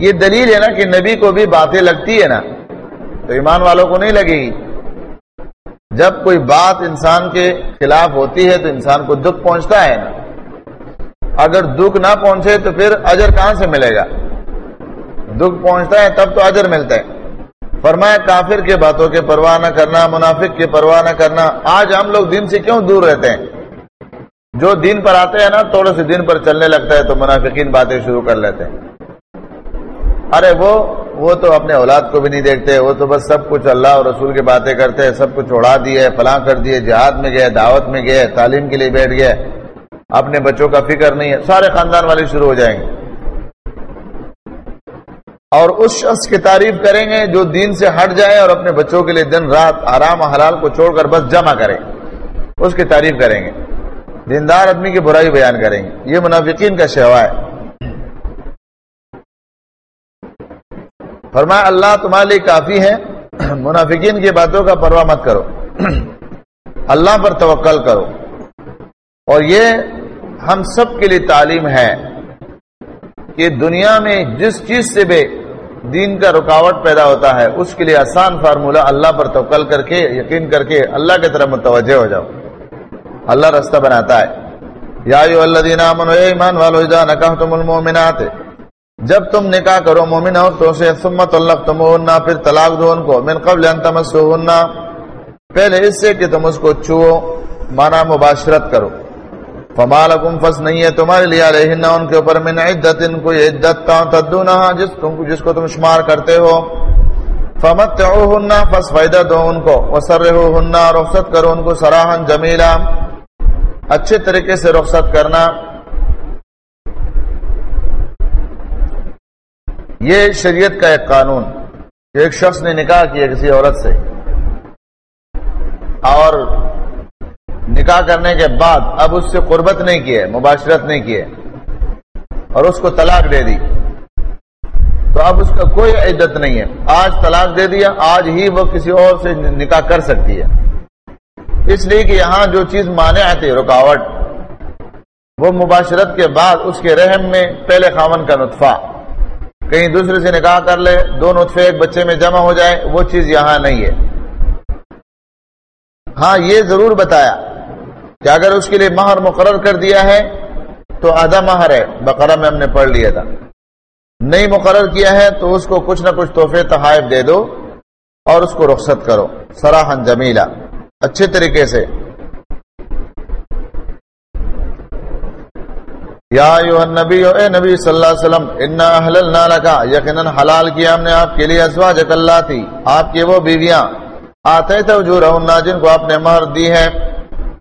یہ دلیل ہے نا کہ نبی کو بھی باتیں لگتی ہے نا۔ تو ایمان والوں کو نہیں لگے گی۔ جب کوئی بات انسان کے خلاف ہوتی ہے تو انسان کو دکھ پہنچتا ہے نا۔ اگر دکھ نہ پہنچے تو پھر اجر کہاں سے ملے گا؟ دکھ پہنچتا ہے تب تو اجر ملتا ہے۔ فرمایا، کافر کے باتوں کے پرواہ نہ کرنا، منافق کے پرواہ نہ کرنا۔ آج ہم لوگ دن سے کیوں دور رہتے ہیں؟ جو دن پر آتے ہیں نا، تھوڑے سے دن پر چلنے لگتا ہے تو منافقین باتیں شروع کر لیتے ہیں۔ ارے، وہ وہ تو اپنے اولاد کو بھی نہیں دیکھتے، وہ تو بس سب کچھ اللہ اور رسول کی باتیں کرتے ہیں سب کچھ اڑا دیے، فلاں کر دیے، جہاد میں گئے، دعوت میں گئے، تعلیم کے لیے بیٹھ گئے۔ اپنے بچوں کا فکر نہیں ہے، سارے خاندان والے شروع ہو جائیں گے۔ اور اس شخص کی تعریف کریں گے جو دین سے ہٹ جائے اور اپنے بچوں کے لیے دن رات آرام حلال کو چھوڑ کر بس جمع کرے اس کی تعریف کریں گے۔ دیندار آدمی کی برائی بیان کریں گے۔ یہ منافقین کا شہوا ہے۔ فرمایا، اللہ تمہارے لیے کافی ہے منافقین کی باتوں کا پرواہ مت کرو۔ اللہ پر توکل کرو۔ اور یہ ہم سب کے لیے تعلیم ہے کہ دنیا میں جس چیز سے بھی دین کا رکاوٹ پیدا ہوتا ہے، اس کے لیے آسان فارمولہ اللہ پر توکل کر کے، یقین کر کے اللہ کی طرف متوجہ ہو جاؤ۔ اللہ رستہ بناتا ہے۔ یا اللہ دینا ایمان والو، اذا نکحتم المؤمنات جب تم نکاح کرو مومن عورتوں سے ثم طلقتموهن پھر طلاق دو ان کو، من قبل ان تمسوهن پہلے اس سے کہ تم اس کو چھو مانا مباشرت کرو۔ فمالکم فس نہیں ہے تمہارے لیے علیہن، ان کے اوپر من عدت ان کو عدت کا تدونہ جس تم، جس کو تم شمار کرتے ہو۔ فمتعوہن، فس فائدہ دو ان کو۔ وسرہوہن، رخصت کرو ان کو سراحن جمیلا۔ اچھے طریقے سے رخصت کرنا۔ یہ شریعت کا ایک قانون ایک شخص نے نکاح کیا کسی عورت سے اور نکاح کرنے کے بعد اب اس سے قربت نہیں کیے، مباشرت نہیں کیے اور اس کو طلاق دے دی۔ تو اب اس کا کوئی عدت نہیں ہے۔ آج طلاق دے دیا، آج ہی وہ کسی اور سے نکاح کر سکتی ہے۔ اس لیے کہ یہاں جو چیز مانے آتی رکاوٹ، وہ مباشرت کے بعد اس کے رحم میں پہلے خامن کا نطفہ۔ کہیں دوسرے سے نکاح کر لے، دو نطفے ایک بچے میں جمع ہو جائے، وہ چیز یہاں نہیں ہے۔ ہاں یہ ضرور بتایا کہ اگر اس کے لیے مہر مقرر کر دیا ہے، تو آدھا مہر ہے، بقرہ میں ہم نے پڑھ لیا تھا۔ نہیں مقرر کیا ہے، تو اس کو کچھ نہ کچھ تحفے تحائف دے دو اور اس کو رخصت کرو سراہن جمیلا اچھے طریقے سے۔ یا نبی اے نبی صلی اللہ علیہ وسلم، انا احللنا لکا یقینا حلال کیا ہم نے آپ کے لیے، ازواجک اللہ تھی، آپ کی وہ بیویاں۔ آتے تو جو جن کو آپ نے مہر دی ہے۔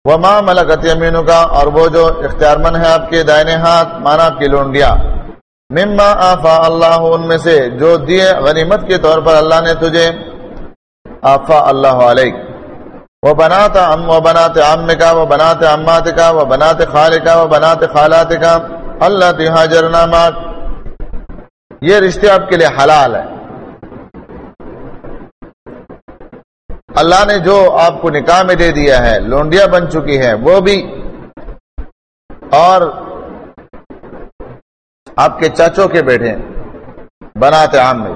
وما ملکت یمینو کا اور وہ جو اختیار من ہے آپ کے دائنے ہاتھ مانا آپ کی لونڈیا مما آفا اللہ، ان میں سے جو دیے غنیمت کے طور پر اللہ نے تجھے، آفا اللہ علیہ وہ بناتا ام وہ بناتے عم کا وہ بناتے امات کا وہ بناتے خال کا وہ بناتے خالات کا اللہ تحاجر نامات یہ رشتے آپ کے لیے حلال ہے اللہ نے جو آپ کو نکاح میں دے دیا ہے لونڈیا بن چکی ہے وہ بھی۔ اور آپ کے چاچوں کے بیٹے بناتے عام میں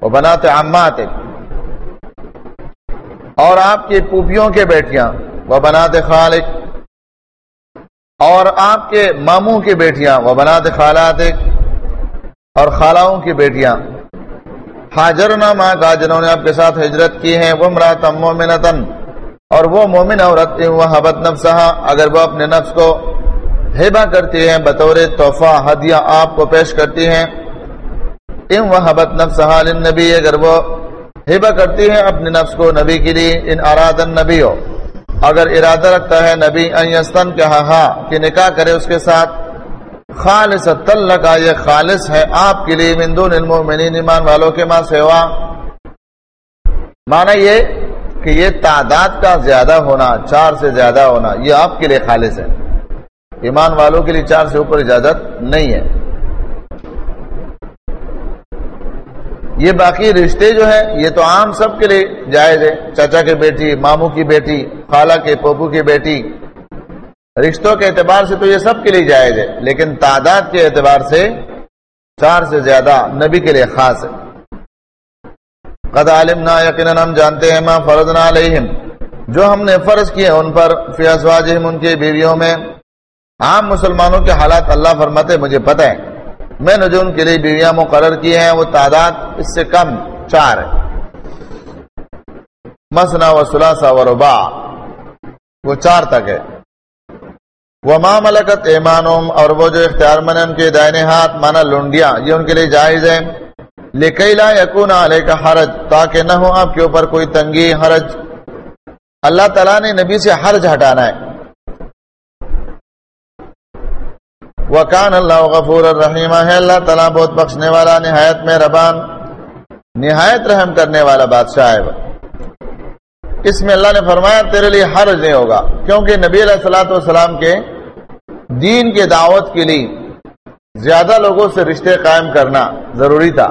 وہ بناتے امات اور آپ کی پوپیوں کے بیٹیاں، وہ بناتے خالق، اور آپ کے ماموں کی بیٹیاں، وہ بناتے خالات اور خالاؤں کی بیٹیاں۔ حاجر ناما کا جنہوں نے آپ کے ساتھ ہجرت کی ہے وہ مرات مومنتن اور وہ مومن عورت وہ حبت نفسہ اگر وہ اپنے نفس کو ہیبا کرتی ہیں، بطور تحفہ، ہدیہ آپ کو پیش کرتی ہیں ام وہ حبت نفسہ نبی اگر وہ ہبا کرتی ہے اپنے نفس کو نبی کے لیے، ان ارادن نبی ہو۔ اگر ارادہ رکھتا ہے نبی انستن کہا ہاں،, ہاں کہ نکاح کرے اس کے ساتھ۔ خالص کا یہ خالص ہے آپ کے لیے مندون المؤمنین، ایمان والوں کے ماں سیوا مانا یہ کہ یہ تعداد کا زیادہ ہونا، چار سے زیادہ ہونا، یہ آپ کے لیے خالص ہے۔ ایمان والوں کے لیے چار سے اوپر اجازت نہیں ہے۔ یہ باقی رشتے جو ہیں، یہ تو عام سب کے لیے جائز ہے چاچا کی بیٹی، ماموں کی بیٹی، خالہ کے، پوپو کی بیٹی۔ رشتوں کے اعتبار سے تو یہ سب کے لیے جائز ہے لیکن تعداد کے اعتبار سے چار سے زیادہ نبی کے لیے خاص ہے قد عالم یقیناً ہم جانتے ہیں ماں فرض نہ علیہم۔ جو ہم نے فرض کیے ان پر فی ازواجہم، ان کی بیویوں میں۔ عام مسلمانوں کے حالات اللہ فرماتے مجھے پتہ ہے۔ میں نے جو ان کے لیے بیویاں مقرر کی ہیں، وہ تعداد اس سے کم چار ہے مسنا و سلاسا و ربا وہ چار تک ہے۔ وہ ماں ملکت ایمانوم اور وہ جو اختیار من ان کے دائنے ہاتھ، مانا لنڈیا یہ ان کے لیے جائز ہے لکیلا یقون علیہ کا حرج، تاکہ نہ ہو آپ کے اوپر کوئی تنگی، حرج۔ اللہ تعالیٰ نے نبی سے حرج ہٹانا ہے۔ وکان اللہ غفور الرحیم۔ ہے اللہ تعالیٰ، بہت بخشنے والا، نہایت میں ربان نہایت رحم کرنے والا بادشاہ ہے اس میں اللہ نے فرمایا، تیرے لیے حرج نہیں ہوگا، کیونکہ نبی علیہ السلاۃ والسلام کے دین کے دعوت کے لیے زیادہ لوگوں سے رشتے قائم کرنا ضروری تھا۔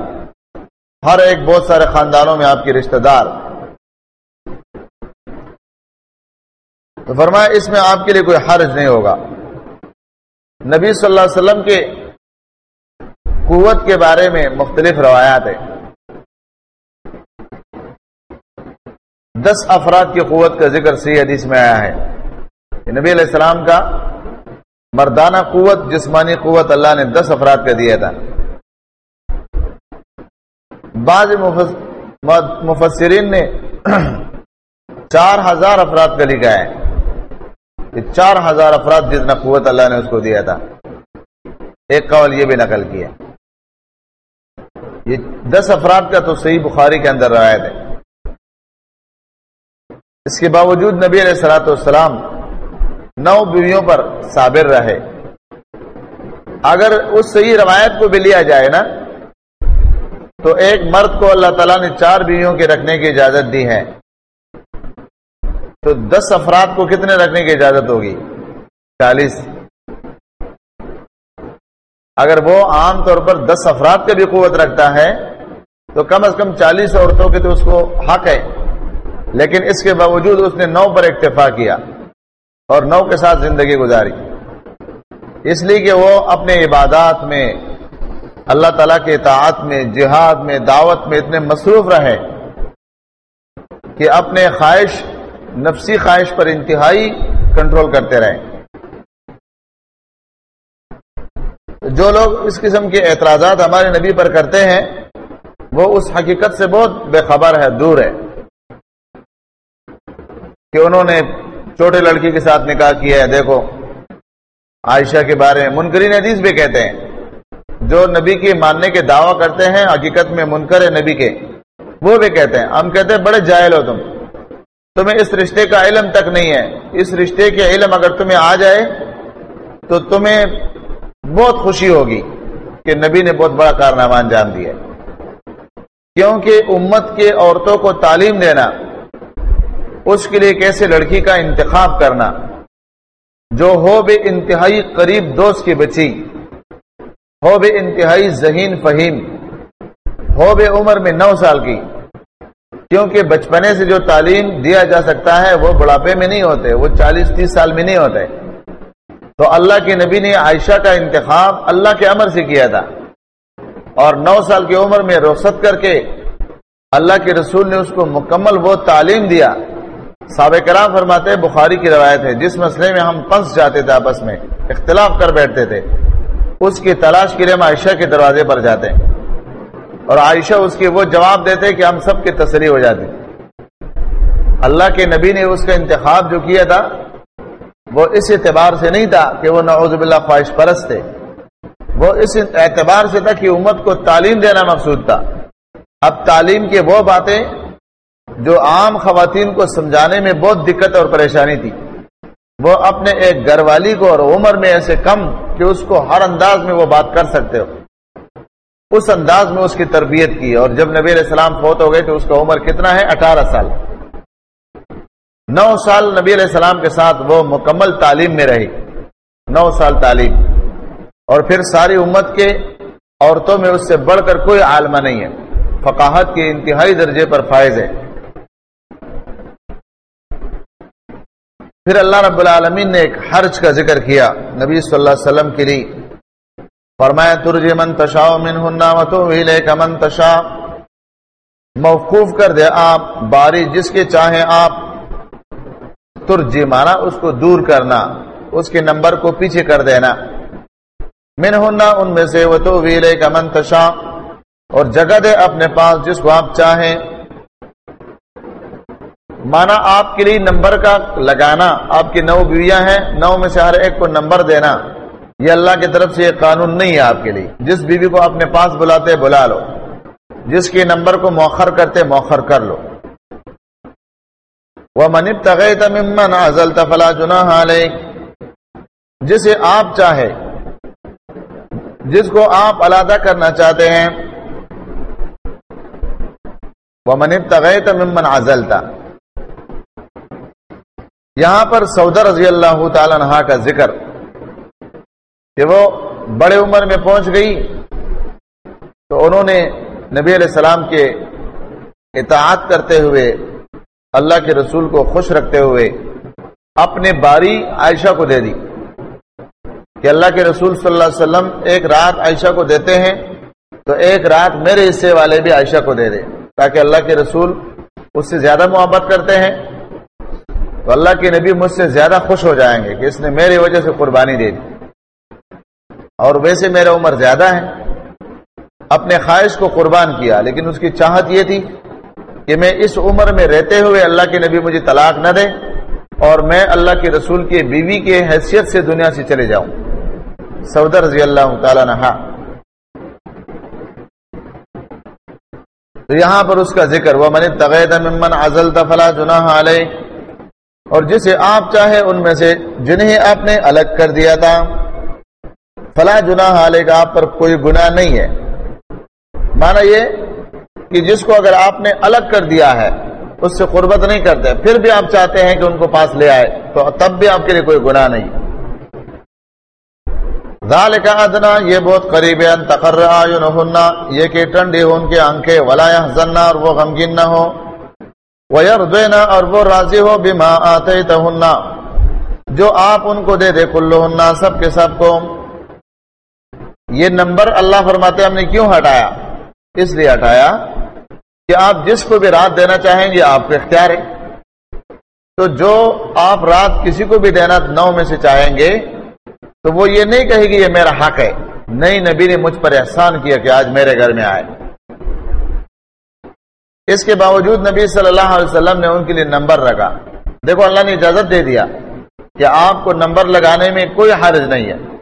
ہر ایک بہت سارے خاندانوں میں آپ کے رشتہ دار۔ تو فرمایا، اس میں آپ کے لیے کوئی حرج نہیں ہوگا۔ نبی صلی اللہ علیہ وسلم کے قوت کے بارے میں مختلف روایات ہیں۔ دس افراد کی قوت کا ذکر سی حدیث میں آیا ہے۔ نبی علیہ السلام کا مردانہ قوت، جسمانی قوت اللہ نے دس افراد کا دیا تھا۔ بعض مفسرین نے چار ہزار افراد کا لکھا ہے۔ یہ چار ہزار افراد جتنا قوت اللہ نے اس کو دیا تھا، ایک قول یہ بھی نقل کیا۔ یہ دس افراد کا تو صحیح بخاری کے اندر روایت ہے۔ اس کے باوجود نبی علیہ السلاۃ والسلام نو بیویوں پر صابر رہے۔ اگر اس صحیح روایت کو بھی لیا جائے نا، تو ایک مرد کو اللہ تعالیٰ نے چار بیویوں کے رکھنے کی اجازت دی ہے۔ تو دس افراد کو کتنے رکھنے کی اجازت ہوگی؟ چالیس۔ اگر وہ عام طور پر دس افراد کا بھی قوت رکھتا ہے، تو کم از کم چالیس عورتوں کے تو اس کو حق ہے۔ لیکن اس کے باوجود اس نے نو پر اکتفا کیا اور نو کے ساتھ زندگی گزاری۔ اس لیے کہ وہ اپنے عبادات میں، اللہ تعالیٰ کے اطاعت میں، جہاد میں، دعوت میں اتنے مصروف رہے کہ اپنے خواہش نفسی خواہش پر انتہائی کنٹرول کرتے رہے جو لوگ اس قسم کے اعتراضات ہمارے نبی پر کرتے ہیں، وہ اس حقیقت سے بہت بے خبر ہے، دور ہے۔ کہ انہوں نے چھوٹے لڑکی کے ساتھ نکاح کیا ہے، دیکھو، عائشہ کے بارے میں منکرین حدیث بھی کہتے ہیں۔ جو نبی کی ماننے کے دعویٰ کرتے ہیں، حقیقت میں منکر ہے نبی کے، وہ بھی کہتے ہیں۔ ہم کہتے ہیں، بڑے جائل ہو تم۔ تمہیں اس رشتے کا علم تک نہیں ہے۔ اس رشتے کے علم اگر تمہیں آ جائے تو تمہیں بہت خوشی ہوگی کہ نبی نے بہت بڑا کارنامہ انجام دیا کیونکہ امت کے عورتوں کو تعلیم دینا، اس کے لیے کیسے لڑکی کا انتخاب کرنا، جو ہو بے انتہائی قریب دوست کی بچی، ہو بے انتہائی ذہین فہیم، ہو بے عمر میں نو سال کی کیونکہ بچپنے سے جو تعلیم دیا جا سکتا ہے وہ بڑھاپے میں نہیں ہوتے، وہ چالیس، تیس سال میں نہیں ہوتے۔ تو اللہ کے نبی نے عائشہ کا انتخاب اللہ کے امر سے کیا تھا۔ اور نو سال کی عمر میں رخصت کر کے اللہ کے رسول نے اس کو مکمل وہ تعلیم دیا۔ سابق کرام فرماتے، بخاری کی روایت ہے، جس مسئلے میں ہم پنس جاتے تھے آپس میں، اختلاف کر بیٹھتے تھے، اس کی تلاش کے لیے ہم عائشہ کے دروازے پر جاتے۔ ہیں اور عائشہ اس کے وہ جواب دیتے کہ ہم سب کی تسلی ہو جاتی اللہ کے نبی نے اس کا انتخاب جو کیا تھا، وہ اس اعتبار سے نہیں تھا کہ وہ نعوذ باللہ خواہش پرست تھے۔ وہ اس اعتبار سے تھا کہ امت کو تعلیم دینا مقصود تھا۔ اب تعلیم کے وہ باتیں جو عام خواتین کو سمجھانے میں بہت دقت اور پریشانی تھی۔ وہ اپنے ایک گھر والی کو اور عمر میں ایسے کم کہ اس کو ہر انداز میں وہ بات کر سکتے ہو۔ اس انداز میں اس کی تربیت کی اور جب نبی علیہ السلام فوت ہو گئے تو اس کا عمر کتنا ہے؟ اٹھارہ سال۔ نو سال نبی علیہ السلام کے ساتھ وہ مکمل تعلیم میں رہی۔ نو سال تعلیم۔ اور پھر ساری امت کے عورتوں میں اس سے بڑھ کر کوئی عالمہ نہیں ہے۔ فقاہت کے انتہائی درجے پر فائز ہے۔ پھر اللہ رب العالمین نے ایک حرج کا ذکر کیا۔ نبی صلی اللہ علیہ وسلم کے لیے فرمایا ترج من تشا من ہننا تو من تشا موقوف کر دے آپ، باری جس کے چاہیں آپ۔ ترجی مانا اس کو دور کرنا، اس کے نمبر کو پیچھے کر دینا۔ من ہننا ان میں سے وہ تو ویلے کا من تشا اور جگہ دے اپنے پاس جس کو آپ چاہیں۔ مانا آپ کے لیے نمبر کا لگانا، آپ کی نو بیویاں ہیں، نو میں سے ہر ایک کو نمبر دینا۔ یہ اللہ کی طرف سے یہ قانون نہیں ہے آپ کے لیے۔ جس بیوی کو اپنے پاس بلاتے بلا لو۔ جس کے نمبر کو موخر کرتے موخر کر لو۔ وہ منب تغیر ممن ازل تفلا چنا جسے آپ چاہے، جس کو آپ علیحدہ کرنا چاہتے ہیں۔ وہ منب تغیر ممن ازلتا یہاں پر سعودہ رضی اللہ تعالی عنہ کا ذکر۔ کہ وہ بڑے عمر میں پہنچ گئی تو انہوں نے نبی علیہ السلام کے اطاعت کرتے ہوئے، اللہ کے رسول کو خوش رکھتے ہوئے اپنے باری عائشہ کو دے دی۔ کہ اللہ کے رسول صلی اللہ علیہ وسلم ایک رات عائشہ کو دیتے ہیں تو ایک رات میرے حصے والے بھی عائشہ کو دے دے، تاکہ اللہ کے رسول اس سے زیادہ محبت کرتے ہیں۔ تو اللہ کے نبی مجھ سے زیادہ خوش ہو جائیں گے کہ اس نے میری وجہ سے قربانی دے دی۔ اور ویسے میرا عمر زیادہ ہے۔ اپنے خواہش کو قربان کیا، لیکن اس کی چاہت یہ تھی کہ میں اس عمر میں رہتے ہوئے اللہ کے نبی مجھے طلاق نہ دے اور میں اللہ کے رسول کے بیوی کے حیثیت سے دنیا سے چلے جاؤں۔ سعودہ رضی اللہ تعالیٰ نہا تو یہاں پر اس کا ذکر وہ من تغید ممن ازل فلا جناح علیہ اور جسے آپ چاہے ان میں سے جنہیں آپ نے الگ کر دیا تھا۔ فلا جناح علیہ کا آپ پر کوئی گناہ نہیں ہے۔ مانا یہ کہ جس کو اگر آپ نے الگ کر دیا ہے، اس سے قربت نہیں کرتے، پھر بھی آپ چاہتے ہیں کہ ان کو پاس لے آئے، تو تب بھی آپ کے لیے کوئی گناہ نہیں۔ کا ادنا، یہ بہت قریب ہے تقرر یہ کہ ٹنڈی ہو ان کے آنکھیں، ولا زننا اور وہ غمگین نہ ہو۔ ویرنا اور وہ راضی ہو بھی آتے جو آپ ان کو دے دے کلو ہننا سب کے سب کو۔ یہ نمبر اللہ فرماتے ہم نے کیوں ہٹایا؟ اس لیے ہٹایا کہ آپ جس کو بھی رات دینا چاہیں گے، آپ کو اختیار ہے۔ تو جو آپ رات کسی کو بھی دینا نو میں سے چاہیں گے، تو وہ یہ نہیں کہے گی، یہ میرا حق ہے۔ نئی نبی نے مجھ پر احسان کیا کہ آج میرے گھر میں آئے۔ اس کے باوجود نبی صلی اللہ علیہ وسلم نے ان کے لیے نمبر رکھا۔ دیکھو، اللہ نے اجازت دے دیا کہ آپ کو نمبر لگانے میں کوئی حرج نہیں ہے۔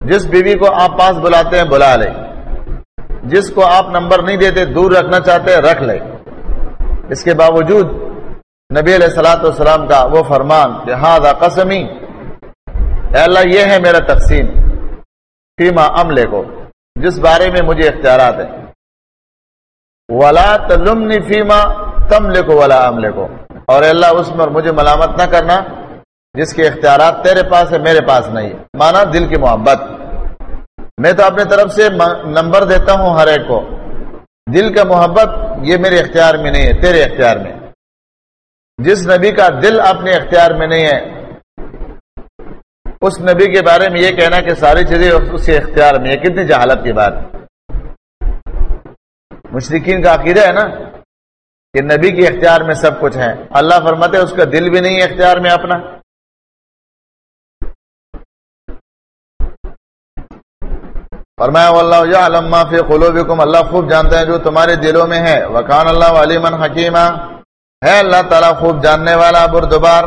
جس بیوی کو آپ پاس بلاتے ہیں، بلا لے۔ جس کو آپ نمبر نہیں دیتے، دور رکھنا چاہتے رکھ لے۔ اس کے باوجود نبی علیہ السلاۃ والسلام کا وہ فرمان کہ ہاں قسمی، اے اللہ، یہ ہے میرا تقسیم، فیما عملے کو جس بارے میں مجھے اختیارات ہیں۔ ولا تلمنی فیما تم لے کو ولا عملے کو اور اللہ، اس میں مجھے ملامت نہ کرنا۔ جس کے اختیارات تیرے پاس ہے میرے پاس نہیں مانا دل کی محبت۔ میں تو اپنے طرف سے نمبر دیتا ہوں ہر ایک کو۔ دل کا محبت یہ میرے اختیار میں نہیں ہے، تیرے اختیار میں۔ جس نبی کا دل اپنے اختیار میں نہیں ہے، اس نبی کے بارے میں یہ کہنا کہ ساری چیزیں اس کے اختیار میں یہ کتنی جہالت کی بات۔ مشرقین کا عقیدہ ہے نا کہ نبی کے اختیار میں سب کچھ ہے۔ اللہ فرماتے اس کا دل بھی نہیں ہے اختیار میں اپنا۔ فرمایا اللہ علما فی قلوبکم. اللہ خوب جانتا ہے جو تمہارے دلوں میں ہے. وکان اللہ علی من ہے اللہ تعالیٰ خوب جاننے والا بردبار.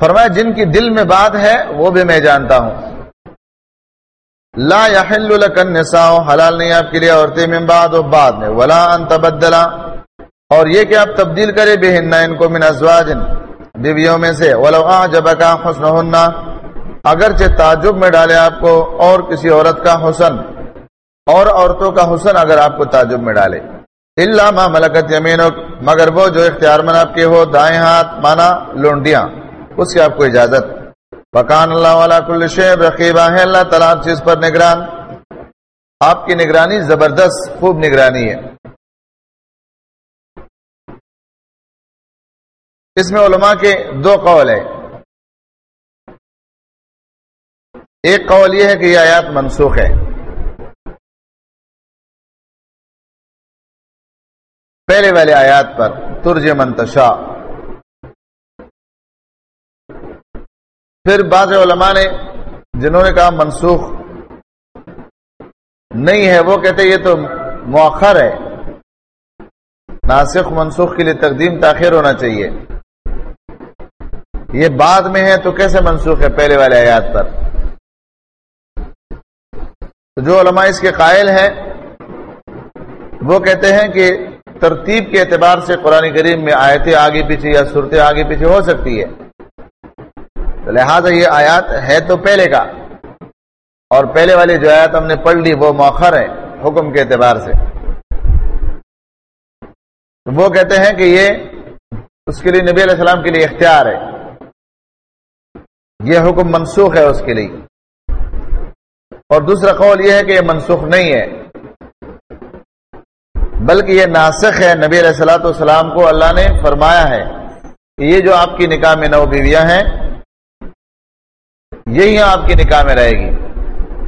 فرمایا، جن کی دل میں بات ہے، وہ بھی میں جانتا ہوں. لا يحل لك النساء، حلال نہیں آپ کے لیے عورتیں من بعد و بعد میں. ولا ان تبدلا. اور یہ کہ آپ تبدیل کرے بہن ان کو من ازواج بیویوں میں سے. ولو اعجبك حسنهن اگرچہ تعجب میں ڈالے آپ کو اور کسی عورت کا حسن، اور عورتوں کا حسن اگر آپ کو تعجب میں ڈالے۔ اللہ ما ملکت یمینک، مگر وہ جو اختیار من آپ کے ہو، دائیں ہاتھ، مانا لونڈیاں، اس کی آپ کو اجازت۔ پکان اللہ والا کل شیب رقیبہ ہے اللہ تعالیٰ چیز پر نگران۔ آپ کی نگرانی زبردست، خوب نگرانی ہے۔ اس میں علماء کے دو قول ہے ایک قول یہ ہے کہ یہ آیات منسوخ ہے پہلے والے آیات پر ترج منتشا پھر بعض علماء نے جنہوں نے کہا منسوخ نہیں ہے، وہ کہتے یہ تو مؤخر ہے۔ ناسخ منسوخ کے لیے تقدیم تاخیر ہونا چاہیے۔ یہ بعد میں ہے تو کیسے منسوخ ہے پہلے والے آیات پر؟ جو علماء اس کے قائل ہیں، وہ کہتے ہیں کہ ترتیب کے اعتبار سے قرآن کریم میں آیتیں آگے پیچھے یا صورتیں آگے پیچھے ہو سکتی ہے تو لہٰذا یہ آیات ہے تو پہلے کا۔ اور پہلے والی جو آیات ہم نے پڑھ لی، وہ موخر ہے حکم کے اعتبار سے۔ تو وہ کہتے ہیں کہ یہ اس کے لیے نبی علیہ السلام کے لیے اختیار ہے۔ یہ حکم منسوخ ہے اس کے لیے۔ اور دوسرا قول یہ ہے کہ یہ منسوخ نہیں ہے، بلکہ یہ ناسخ ہے نبی علیہ السلاۃ والسلام کو اللہ نے فرمایا ہے کہ یہ جو آپ کی نکاح میں نو بیویاں ہیں، یہی آپ کی نکاح میں رہے گی۔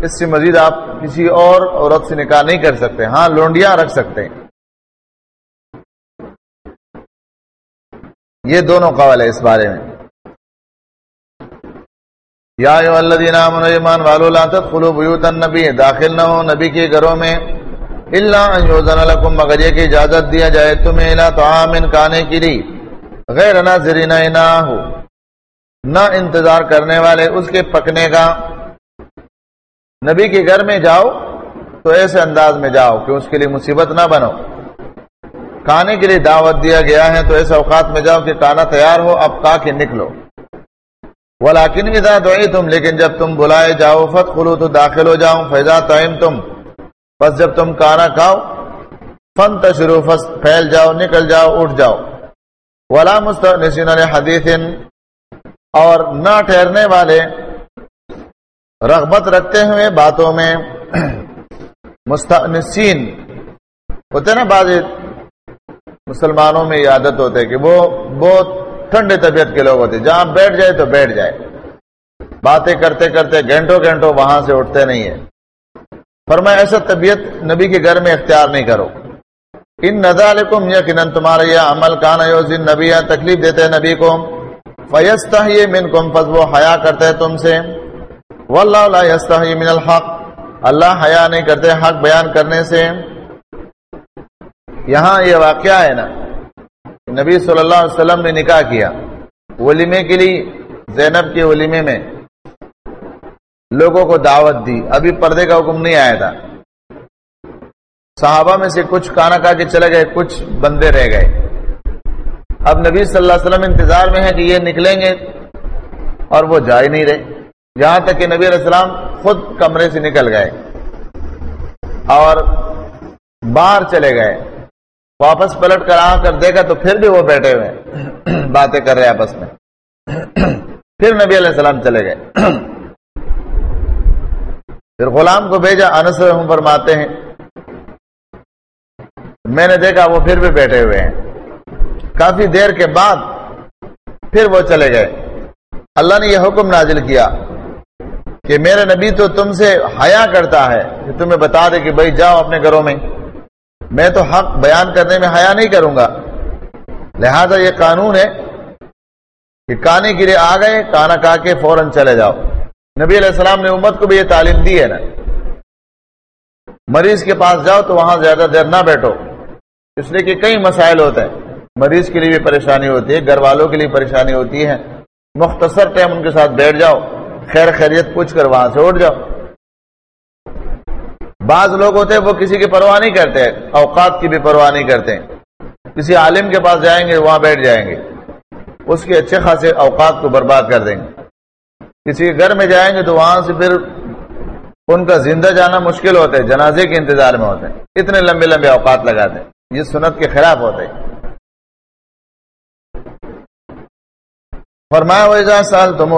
اس سے مزید آپ کسی اور عورت سے نکاح نہیں کر سکتے۔ ہاں لونڈیاں رکھ سکتے ہیں۔ یہ دونوں قول ہے اس بارے میں۔ یا ایمان والو، لا تدخلوا بیوت النبی، داخل نہ ہو نبی کے گھروں میں اللہ مگر یہ کہ اجازت دیا جائے تمہیں تو عامن کانے کے لیے۔ غیر نہ ہو، نہ انتظار کرنے والے اس کے پکنے کا۔ نبی کے گھر میں جاؤ تو ایسے انداز میں جاؤ کہ اس کے لیے مصیبت نہ بنو۔ کھانے کے لیے دعوت دیا گیا ہے تو ایسے اوقات میں جاؤ کہ کانا تیار ہو، اب کا کے نکلو۔ ولاکن ادا دعی تم لیکن جب تم بلائے جاؤ فت خلو تو داخل ہو جاؤ فیضا تعیم تم بس جب تم کانا کھاؤ فن تشرو فس پھیل جاؤ، نکل جاؤ، اٹھ جاؤ۔ ولا مستنسین حدیث اور نہ ٹھہرنے والے رغبت رکھتے ہوئے باتوں میں مستنسین ہوتے نا بعض مسلمانوں میں یہ عادت ہوتے کہ وہ بہت ٹھنڈے طبیعت کے لوگ ہوتے جہاں بیٹھ جائے تو بیٹھ جائے۔ باتیں کرتے کرتے گھنٹوں گھنٹوں وہاں سے اٹھتے نہیں ہیں۔ فرمایا، ایسا طبیعت نبی کے گھر میں اختیار نہیں کرو۔ ان نظالکم یقیناً تمہارا یہ عمل کان نبی تکلیف دیتے ہیں نبی کو۔ فیستا من کم فض وہ حیا کرتے ہیں تم سے۔ واللہ یستا من الحق۔ اللہ حیا نہیں کرتے، حق بیان کرنے سے۔ یہاں یہ واقعہ ہے نا۔ نبی صلی اللہ علیہ وسلم نے نکاح کیا۔ ولیمے کے لیے، زینب کے ولیمے میں۔ لوگوں کو دعوت دی۔ ابھی پردے کا حکم نہیں آیا تھا۔ صحابہ میں سے کچھ کھانا کھا کے چلے گئے، کچھ بندے رہ گئے۔ اب نبی صلی اللہ علیہ وسلم انتظار میں ہے کہ یہ نکلیں گے اور وہ جا ہی نہیں رہے۔ یہاں تک کہ نبی علیہ السلام خود کمرے سے نکل گئے اور باہر چلے گئے۔ واپس پلٹ کر آ کر دیکھا تو پھر بھی وہ بیٹھے ہوئے باتیں کر رہے آپس میں۔ پھر نبی علیہ السلام چلے گئے۔ پھر غلام کو بھیجا، انس فرماتے ہیں۔ میں نے دیکھا وہ پھر بھی بیٹھے ہوئے ہیں۔ کافی دیر کے بعد پھر وہ چلے گئے۔ اللہ نے یہ حکم نازل کیا کہ میرے نبی تو تم سے حیا کرتا ہے، کہ تمہیں بتا دے کہ بھائی جاؤ اپنے گھروں میں۔ میں تو حق بیان کرنے میں حیا نہیں کروں گا۔ لہذا یہ قانون ہے کہ کانے کے لیے آ گئے، کانا کا کے فوراً چلے جاؤ۔ نبی علیہ السلام نے امت کو بھی یہ تعلیم دی ہے نا۔ مریض کے پاس جاؤ تو وہاں زیادہ دیر نہ بیٹھو۔ اس لیے کہ کئی مسائل ہوتے ہیں۔ مریض کے لیے بھی پریشانی ہوتی ہے، گھر والوں کے لیے پریشانی ہوتی ہے۔ مختصر ٹائم ان کے ساتھ بیٹھ جاؤ۔ خیر خیریت پوچھ کر وہاں سے اٹھ جاؤ۔ بعض لوگ ہوتے ہیں وہ کسی کی پرواہ نہیں کرتے، اوقات کی بھی پرواہ نہیں کرتے۔ کسی عالم کے پاس جائیں گے، وہاں بیٹھ جائیں گے۔ اس کے اچھے خاصے اوقات کو برباد کر دیں گے۔ کسی کے گھر میں جائیں گے تو وہاں سے پھر ان کا زندہ جانا مشکل ہوتا ہے، جنازے کے انتظار میں ہوتے ہیں۔ اتنے لمبے لمبے اوقات لگاتے ہیں، یہ سنت کے خلاف ہوتے فرمایا سال تم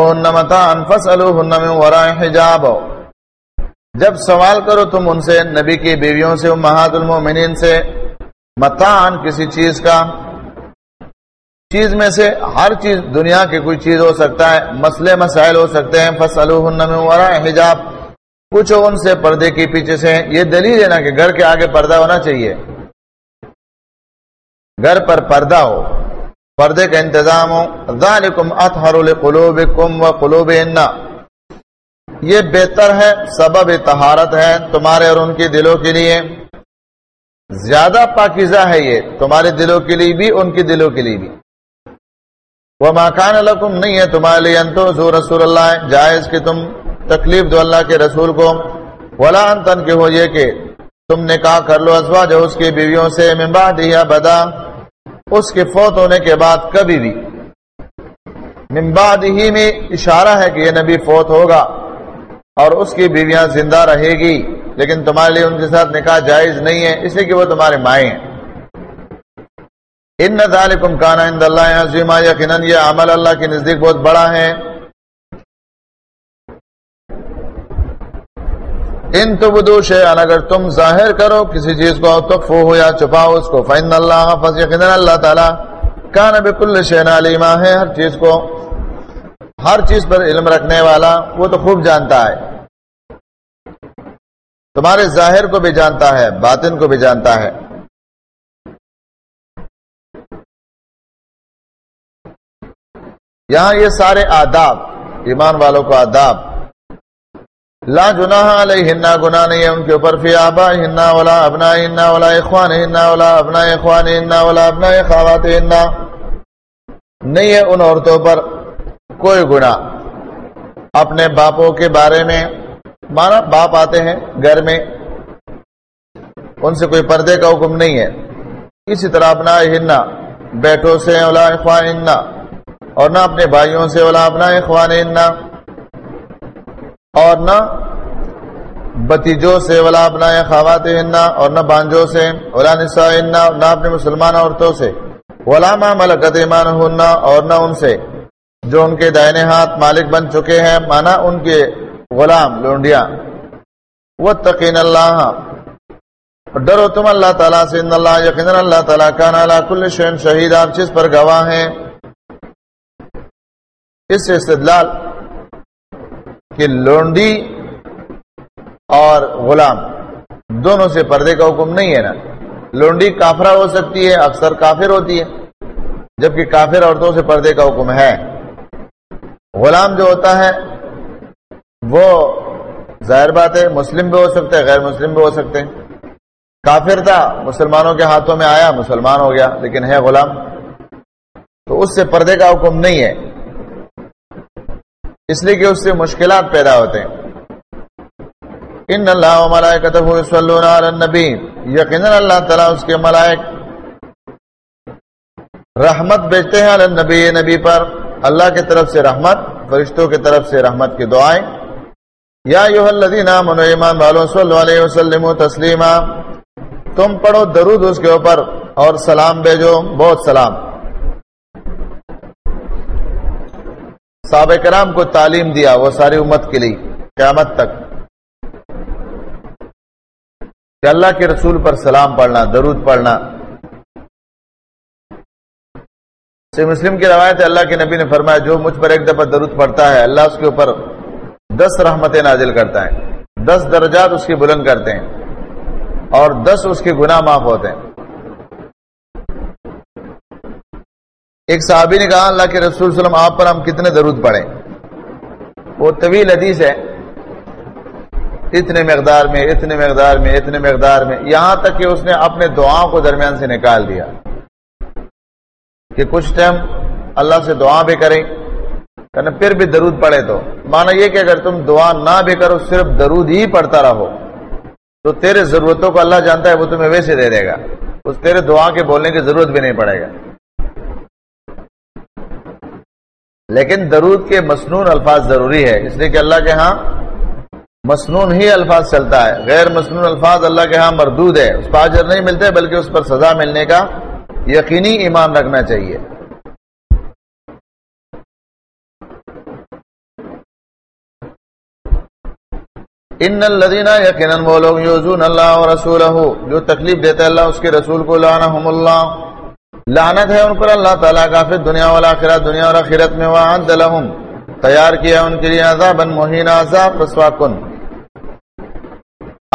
حجاب۔ جب سوال کرو تم ان سے، نبی کی بیویوں سے محاد المومنین سے متان کسی چیز کا، چیز میں سے ہر چیز دنیا کی کوئی چیز ہو سکتا ہے، مسئلے مسائل ہو سکتے ہیں فصل حجاب۔ پوچھو ان سے پردے کے پیچھے سے، یہ دلیل ہے نا کہ گھر کے آگے پردہ ہونا چاہیے۔ گھر پر پردہ ہو، پردے کا انتظام ہو۔ ذالکم اطہر لقلوبکم و قلوب یہ بہتر ہے، سبب طہارت ہے تمہارے اور ان کے دلوں کے لیے۔ زیادہ پاکیزہ ہے یہ تمہارے دلوں کے لیے بھی، ان کے دلوں کے لیے بھی۔ وہ مکان الحکم نہیں ہے تمہارے لیے، انتو رسول اللہ، جائز کہ تم تکلیف دو اللہ کے رسول کو۔ ولا انتن کے ہو یہ کہ تم نے کہا کر لو ازوا جو اس کی بیویوں سے ممبا دیا بدا، اس کے فوت ہونے کے بعد کبھی بھی۔ ممباد ہی میں اشارہ ہے کہ یہ نبی فوت ہوگا۔ اور اس کی بیویاں زندہ رہے گی، لیکن تمہارے لیے ان کے ساتھ نکاح جائز نہیں ہے، اس لیے کہ وہ تمہارے مائیں ہیں۔ ان ذالکم کانا عند اللہ عظیمہ یقیناً یہ عمل اللہ کے نزدیک بہت بڑا ہے۔ ان تو بدو اگر تم ظاہر کرو کسی چیز کو تخفو ہو یا چھپاؤ اس کو فین اللہ حفظ یقین اللہ تعالی کان بکل شین علیمہ ہے۔ ہر چیز کو، ہر چیز پر علم رکھنے والا وہ تو خوب جانتا ہے۔ تمہارے ظاہر کو بھی جانتا ہے، باطن کو بھی جانتا ہے۔ یہاں یہ سارے آداب، ایمان والوں کو آداب۔ لا جناح علیہن، گناہ نہیں ہے ان کے اوپر، فی آبا ہننا ولا ابنا ہننا ولا اخوان ہننا ولا ابنا اخوان ہننا ولا ابنا خوات ہننا نہیں ہے ان عورتوں پر کوئی گناہ۔ اپنے باپوں کے بارے میں مانا باپ آتے ہیں گھر میں، ان سے کوئی پردے کا حکم نہیں ہے۔ اسی طرح اپنا ہننا بیٹوں سے اولا اخوان اور نہ اپنے بھائیوں سے اولا اپنا اخوان اور نہ بتیجوں سے ولا اپنا خوات ہننا اور نہ بانجوں سے ولا نسا نہ اپنے مسلمان عورتوں سے ولا ما ملکت ایمان ہونا اور نہ ان سے جو ان کے دائنے ہاتھ مالک بن چکے ہیں، مانا ان کے غلام لونڈیا وہ تقین اللہ ڈرو تم اللہ تعالیٰ سے، ان اللہ یقین اللہ تعالیٰ کا نالا کل شین شہید، آپ چیز پر گواہ ہیں۔ اس سے استدلال کہ لونڈی اور غلام دونوں سے پردے کا حکم نہیں ہے نا۔ لونڈی کافرہ ہو سکتی ہے، اکثر کافر ہوتی ہے، جبکہ کافر عورتوں سے پردے کا حکم ہے۔ غلام جو ہوتا ہے وہ ظاہر بات ہے، مسلم بھی ہو سکتے ہیں، غیر مسلم بھی ہو سکتے ہیں۔ کافر تھا، مسلمانوں کے ہاتھوں میں آیا، مسلمان ہو گیا، لیکن ہے غلام۔ تو اس سے پردے کا حکم نہیں ہے۔ اس لیے کہ اس سے مشکلات پیدا ہوتے ہیں۔ ان اللہ النبی، یقینا اللہ تعالیٰ اس کے ملائک رحمت بیچتے ہیں النبی، نبی پر۔ اللہ کی طرف سے رحمت، فرشتوں کی طرف سے رحمت کی دعائیں۔ یا یو الذین آمنوا، ایمان والو صلی اللہ علیہ وسلم تسلیما۔ تم پڑھو درود اس کے اوپر اور سلام بھیجو، بہت سلام۔ صحابہ کرام کو تعلیم دیا وہ ساری امت کے لیے، قیامت تک۔ کہ اللہ کے رسول پر سلام پڑھنا، درود پڑھنا۔ مسلم کی روایت ہے، اللہ کے نبی نے فرمایا، جو مجھ پر ایک دفعہ درود پڑھتا ہے، اللہ اس کے اوپر دس رحمتیں نازل کرتا ہے۔ دس درجات اس کی بلند کرتے ہیں۔ اور دس اس کے گناہ معاف ہوتے ہیں۔ ایک صحابی نے کہا، اللہ کے رسول وسلم، آپ پر ہم کتنے درود پڑھیں۔ وہ طویل حدیث ہے۔ اتنے مقدار میں، اتنے مقدار میں، اتنے مقدار میں۔ یہاں تک کہ اس نے اپنے دعاؤں کو درمیان سے نکال دیا۔ کہ کچھ ٹائم اللہ سے دعا بھی کریں۔ پھر بھی درود پڑے تو۔ مانا یہ کہ اگر تم دعا نہ بھی کرو، صرف درود ہی پڑھتا رہو۔ تو تیرے ضرورتوں کو اللہ جانتا ہے، وہ تمہیں ویسے دے دے گا۔ اس تیرے دعا کے بولنے کی ضرورت بھی نہیں پڑے گا۔ لیکن درود کے مصنون الفاظ ضروری ہے اس لیے کہ اللہ کے ہاں مصنون ہی الفاظ چلتا ہے۔ غیر مصنون الفاظ اللہ کے ہاں مردود ہے اس پر اجر نہیں ملتے، بلکہ اس پر سزا ملنے کا یقینی ایمان رکھنا چاہیے۔ ان الذين يقينا وہ لوگ يؤذون الله ورسوله جو تکلیف دیتے اللہ، اس کے رسول کو لعنهم الله لعنت ہے ان پر، اللہ تعالی کا پھر دنیا والآخرت دنیا اور آخرت میں وعد لهم تیار کیا ان کے لیے عذاب مہین عذاب رسوا کن۔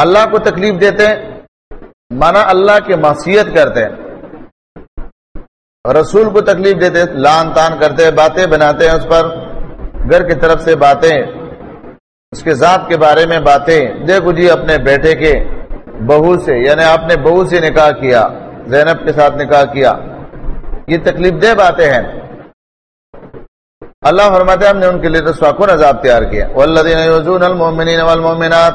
اللہ کو تکلیف دیتے مانا اللہ کے معصیت کرتے رسول کو تکلیف دیتے لان تان کرتے باتیں بناتے ہیں اس پر۔ گھر کی طرف سے باتیں اس کے ذات کے بارے میں باتیں دیکھو جی اپنے بیٹے کے بہو سے یعنی آپ نے بہو سے نکاح کیا، زینب کے ساتھ نکاح کیا۔ یہ تکلیف دہ باتیں ہیں۔ اللہ فرماتے ہم نے ان کے لیے تو عذاب تیار کیا۔ المؤمنین والمؤمنات۔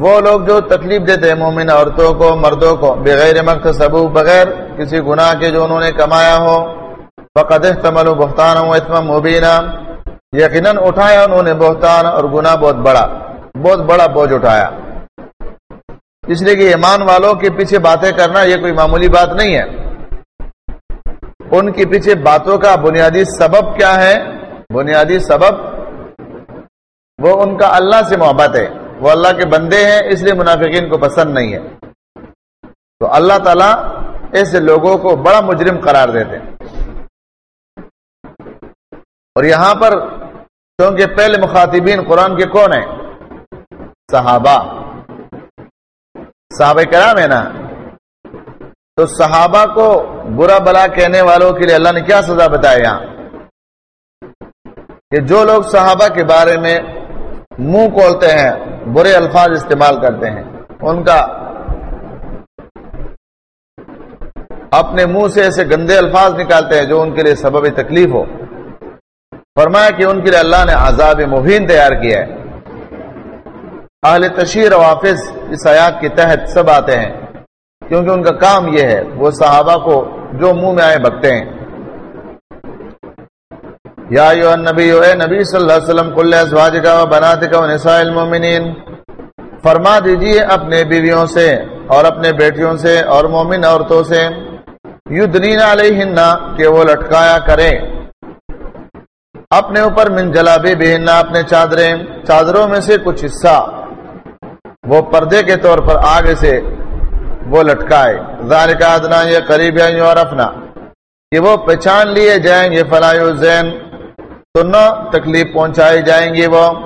وہ لوگ جو تکلیف دیتے ہیں، مومن عورتوں کو، مردوں کو، بغیر مقت مقصد بغیر کسی گناہ کے جو انہوں نے کمایا ہو۔ فقد احتملوا بہتان مبینہ یقیناً اٹھایا انہوں نے بہتان اور گنا بہت بڑا بہت بڑا بوجھ اٹھایا۔ اس لیے کہ ایمان والوں کے پیچھے باتیں کرنا یہ کوئی معمولی بات نہیں ہے۔ ان کے پیچھے باتوں کا بنیادی سبب کیا ہے؟ بنیادی سبب وہ ان کا اللہ سے محبت ہے۔ وہ اللہ کے بندے ہیں، اس لیے منافقین کو پسند نہیں ہے۔ تو اللہ تعالیٰ ایسے لوگوں کو بڑا مجرم قرار دیتے ہیں۔ اور یہاں پر کیونکہ پہلے مخاطبین قرآن کے کون ہیں؟ صحابہ۔ صحابہ کرام ہے نا؟ تو صحابہ کو برا بلا کہنے والوں کے لیے اللہ نے کیا سزا بتایا یہاں؟ کہ جو لوگ صحابہ کے بارے میں منہ کھولتے ہیں، برے الفاظ استعمال کرتے ہیں، ان کا اپنے منہ سے ایسے گندے الفاظ نکالتے ہیں جو ان کے لیے سبب تکلیف ہو۔ فرمایا کہ ان کے لیے اللہ نے عذاب مبین تیار کیا ہے۔ اہل تشہیر و حافظ اس آیات کے تحت سب آتے ہیں، کیونکہ ان کا کام یہ ہے، وہ صحابہ کو جو منہ میں آئے بکتے ہیں۔ یا یو نبی اے نبی صلی اللہ علیہ وسلم کل ازواج کا بنات کا نساء المومنین فرما دیجیے اپنے بیویوں سے اور اپنے بیٹیوں سے اور مومن عورتوں سے، یدنین علیہن کہ وہ لٹکایا کرے اپنے اوپر من جلابی بہن اپنے چادریں، چادروں میں سے کچھ حصہ۔ وہ پردے کے طور پر آگے سے وہ لٹکائے۔ ذالک ادنا، یہ قریب اور اپنا کہ وہ پہچان لیے جائیں گے فلاح زین تو نہ تکلیف پہنچائی جائیں گی وہ۔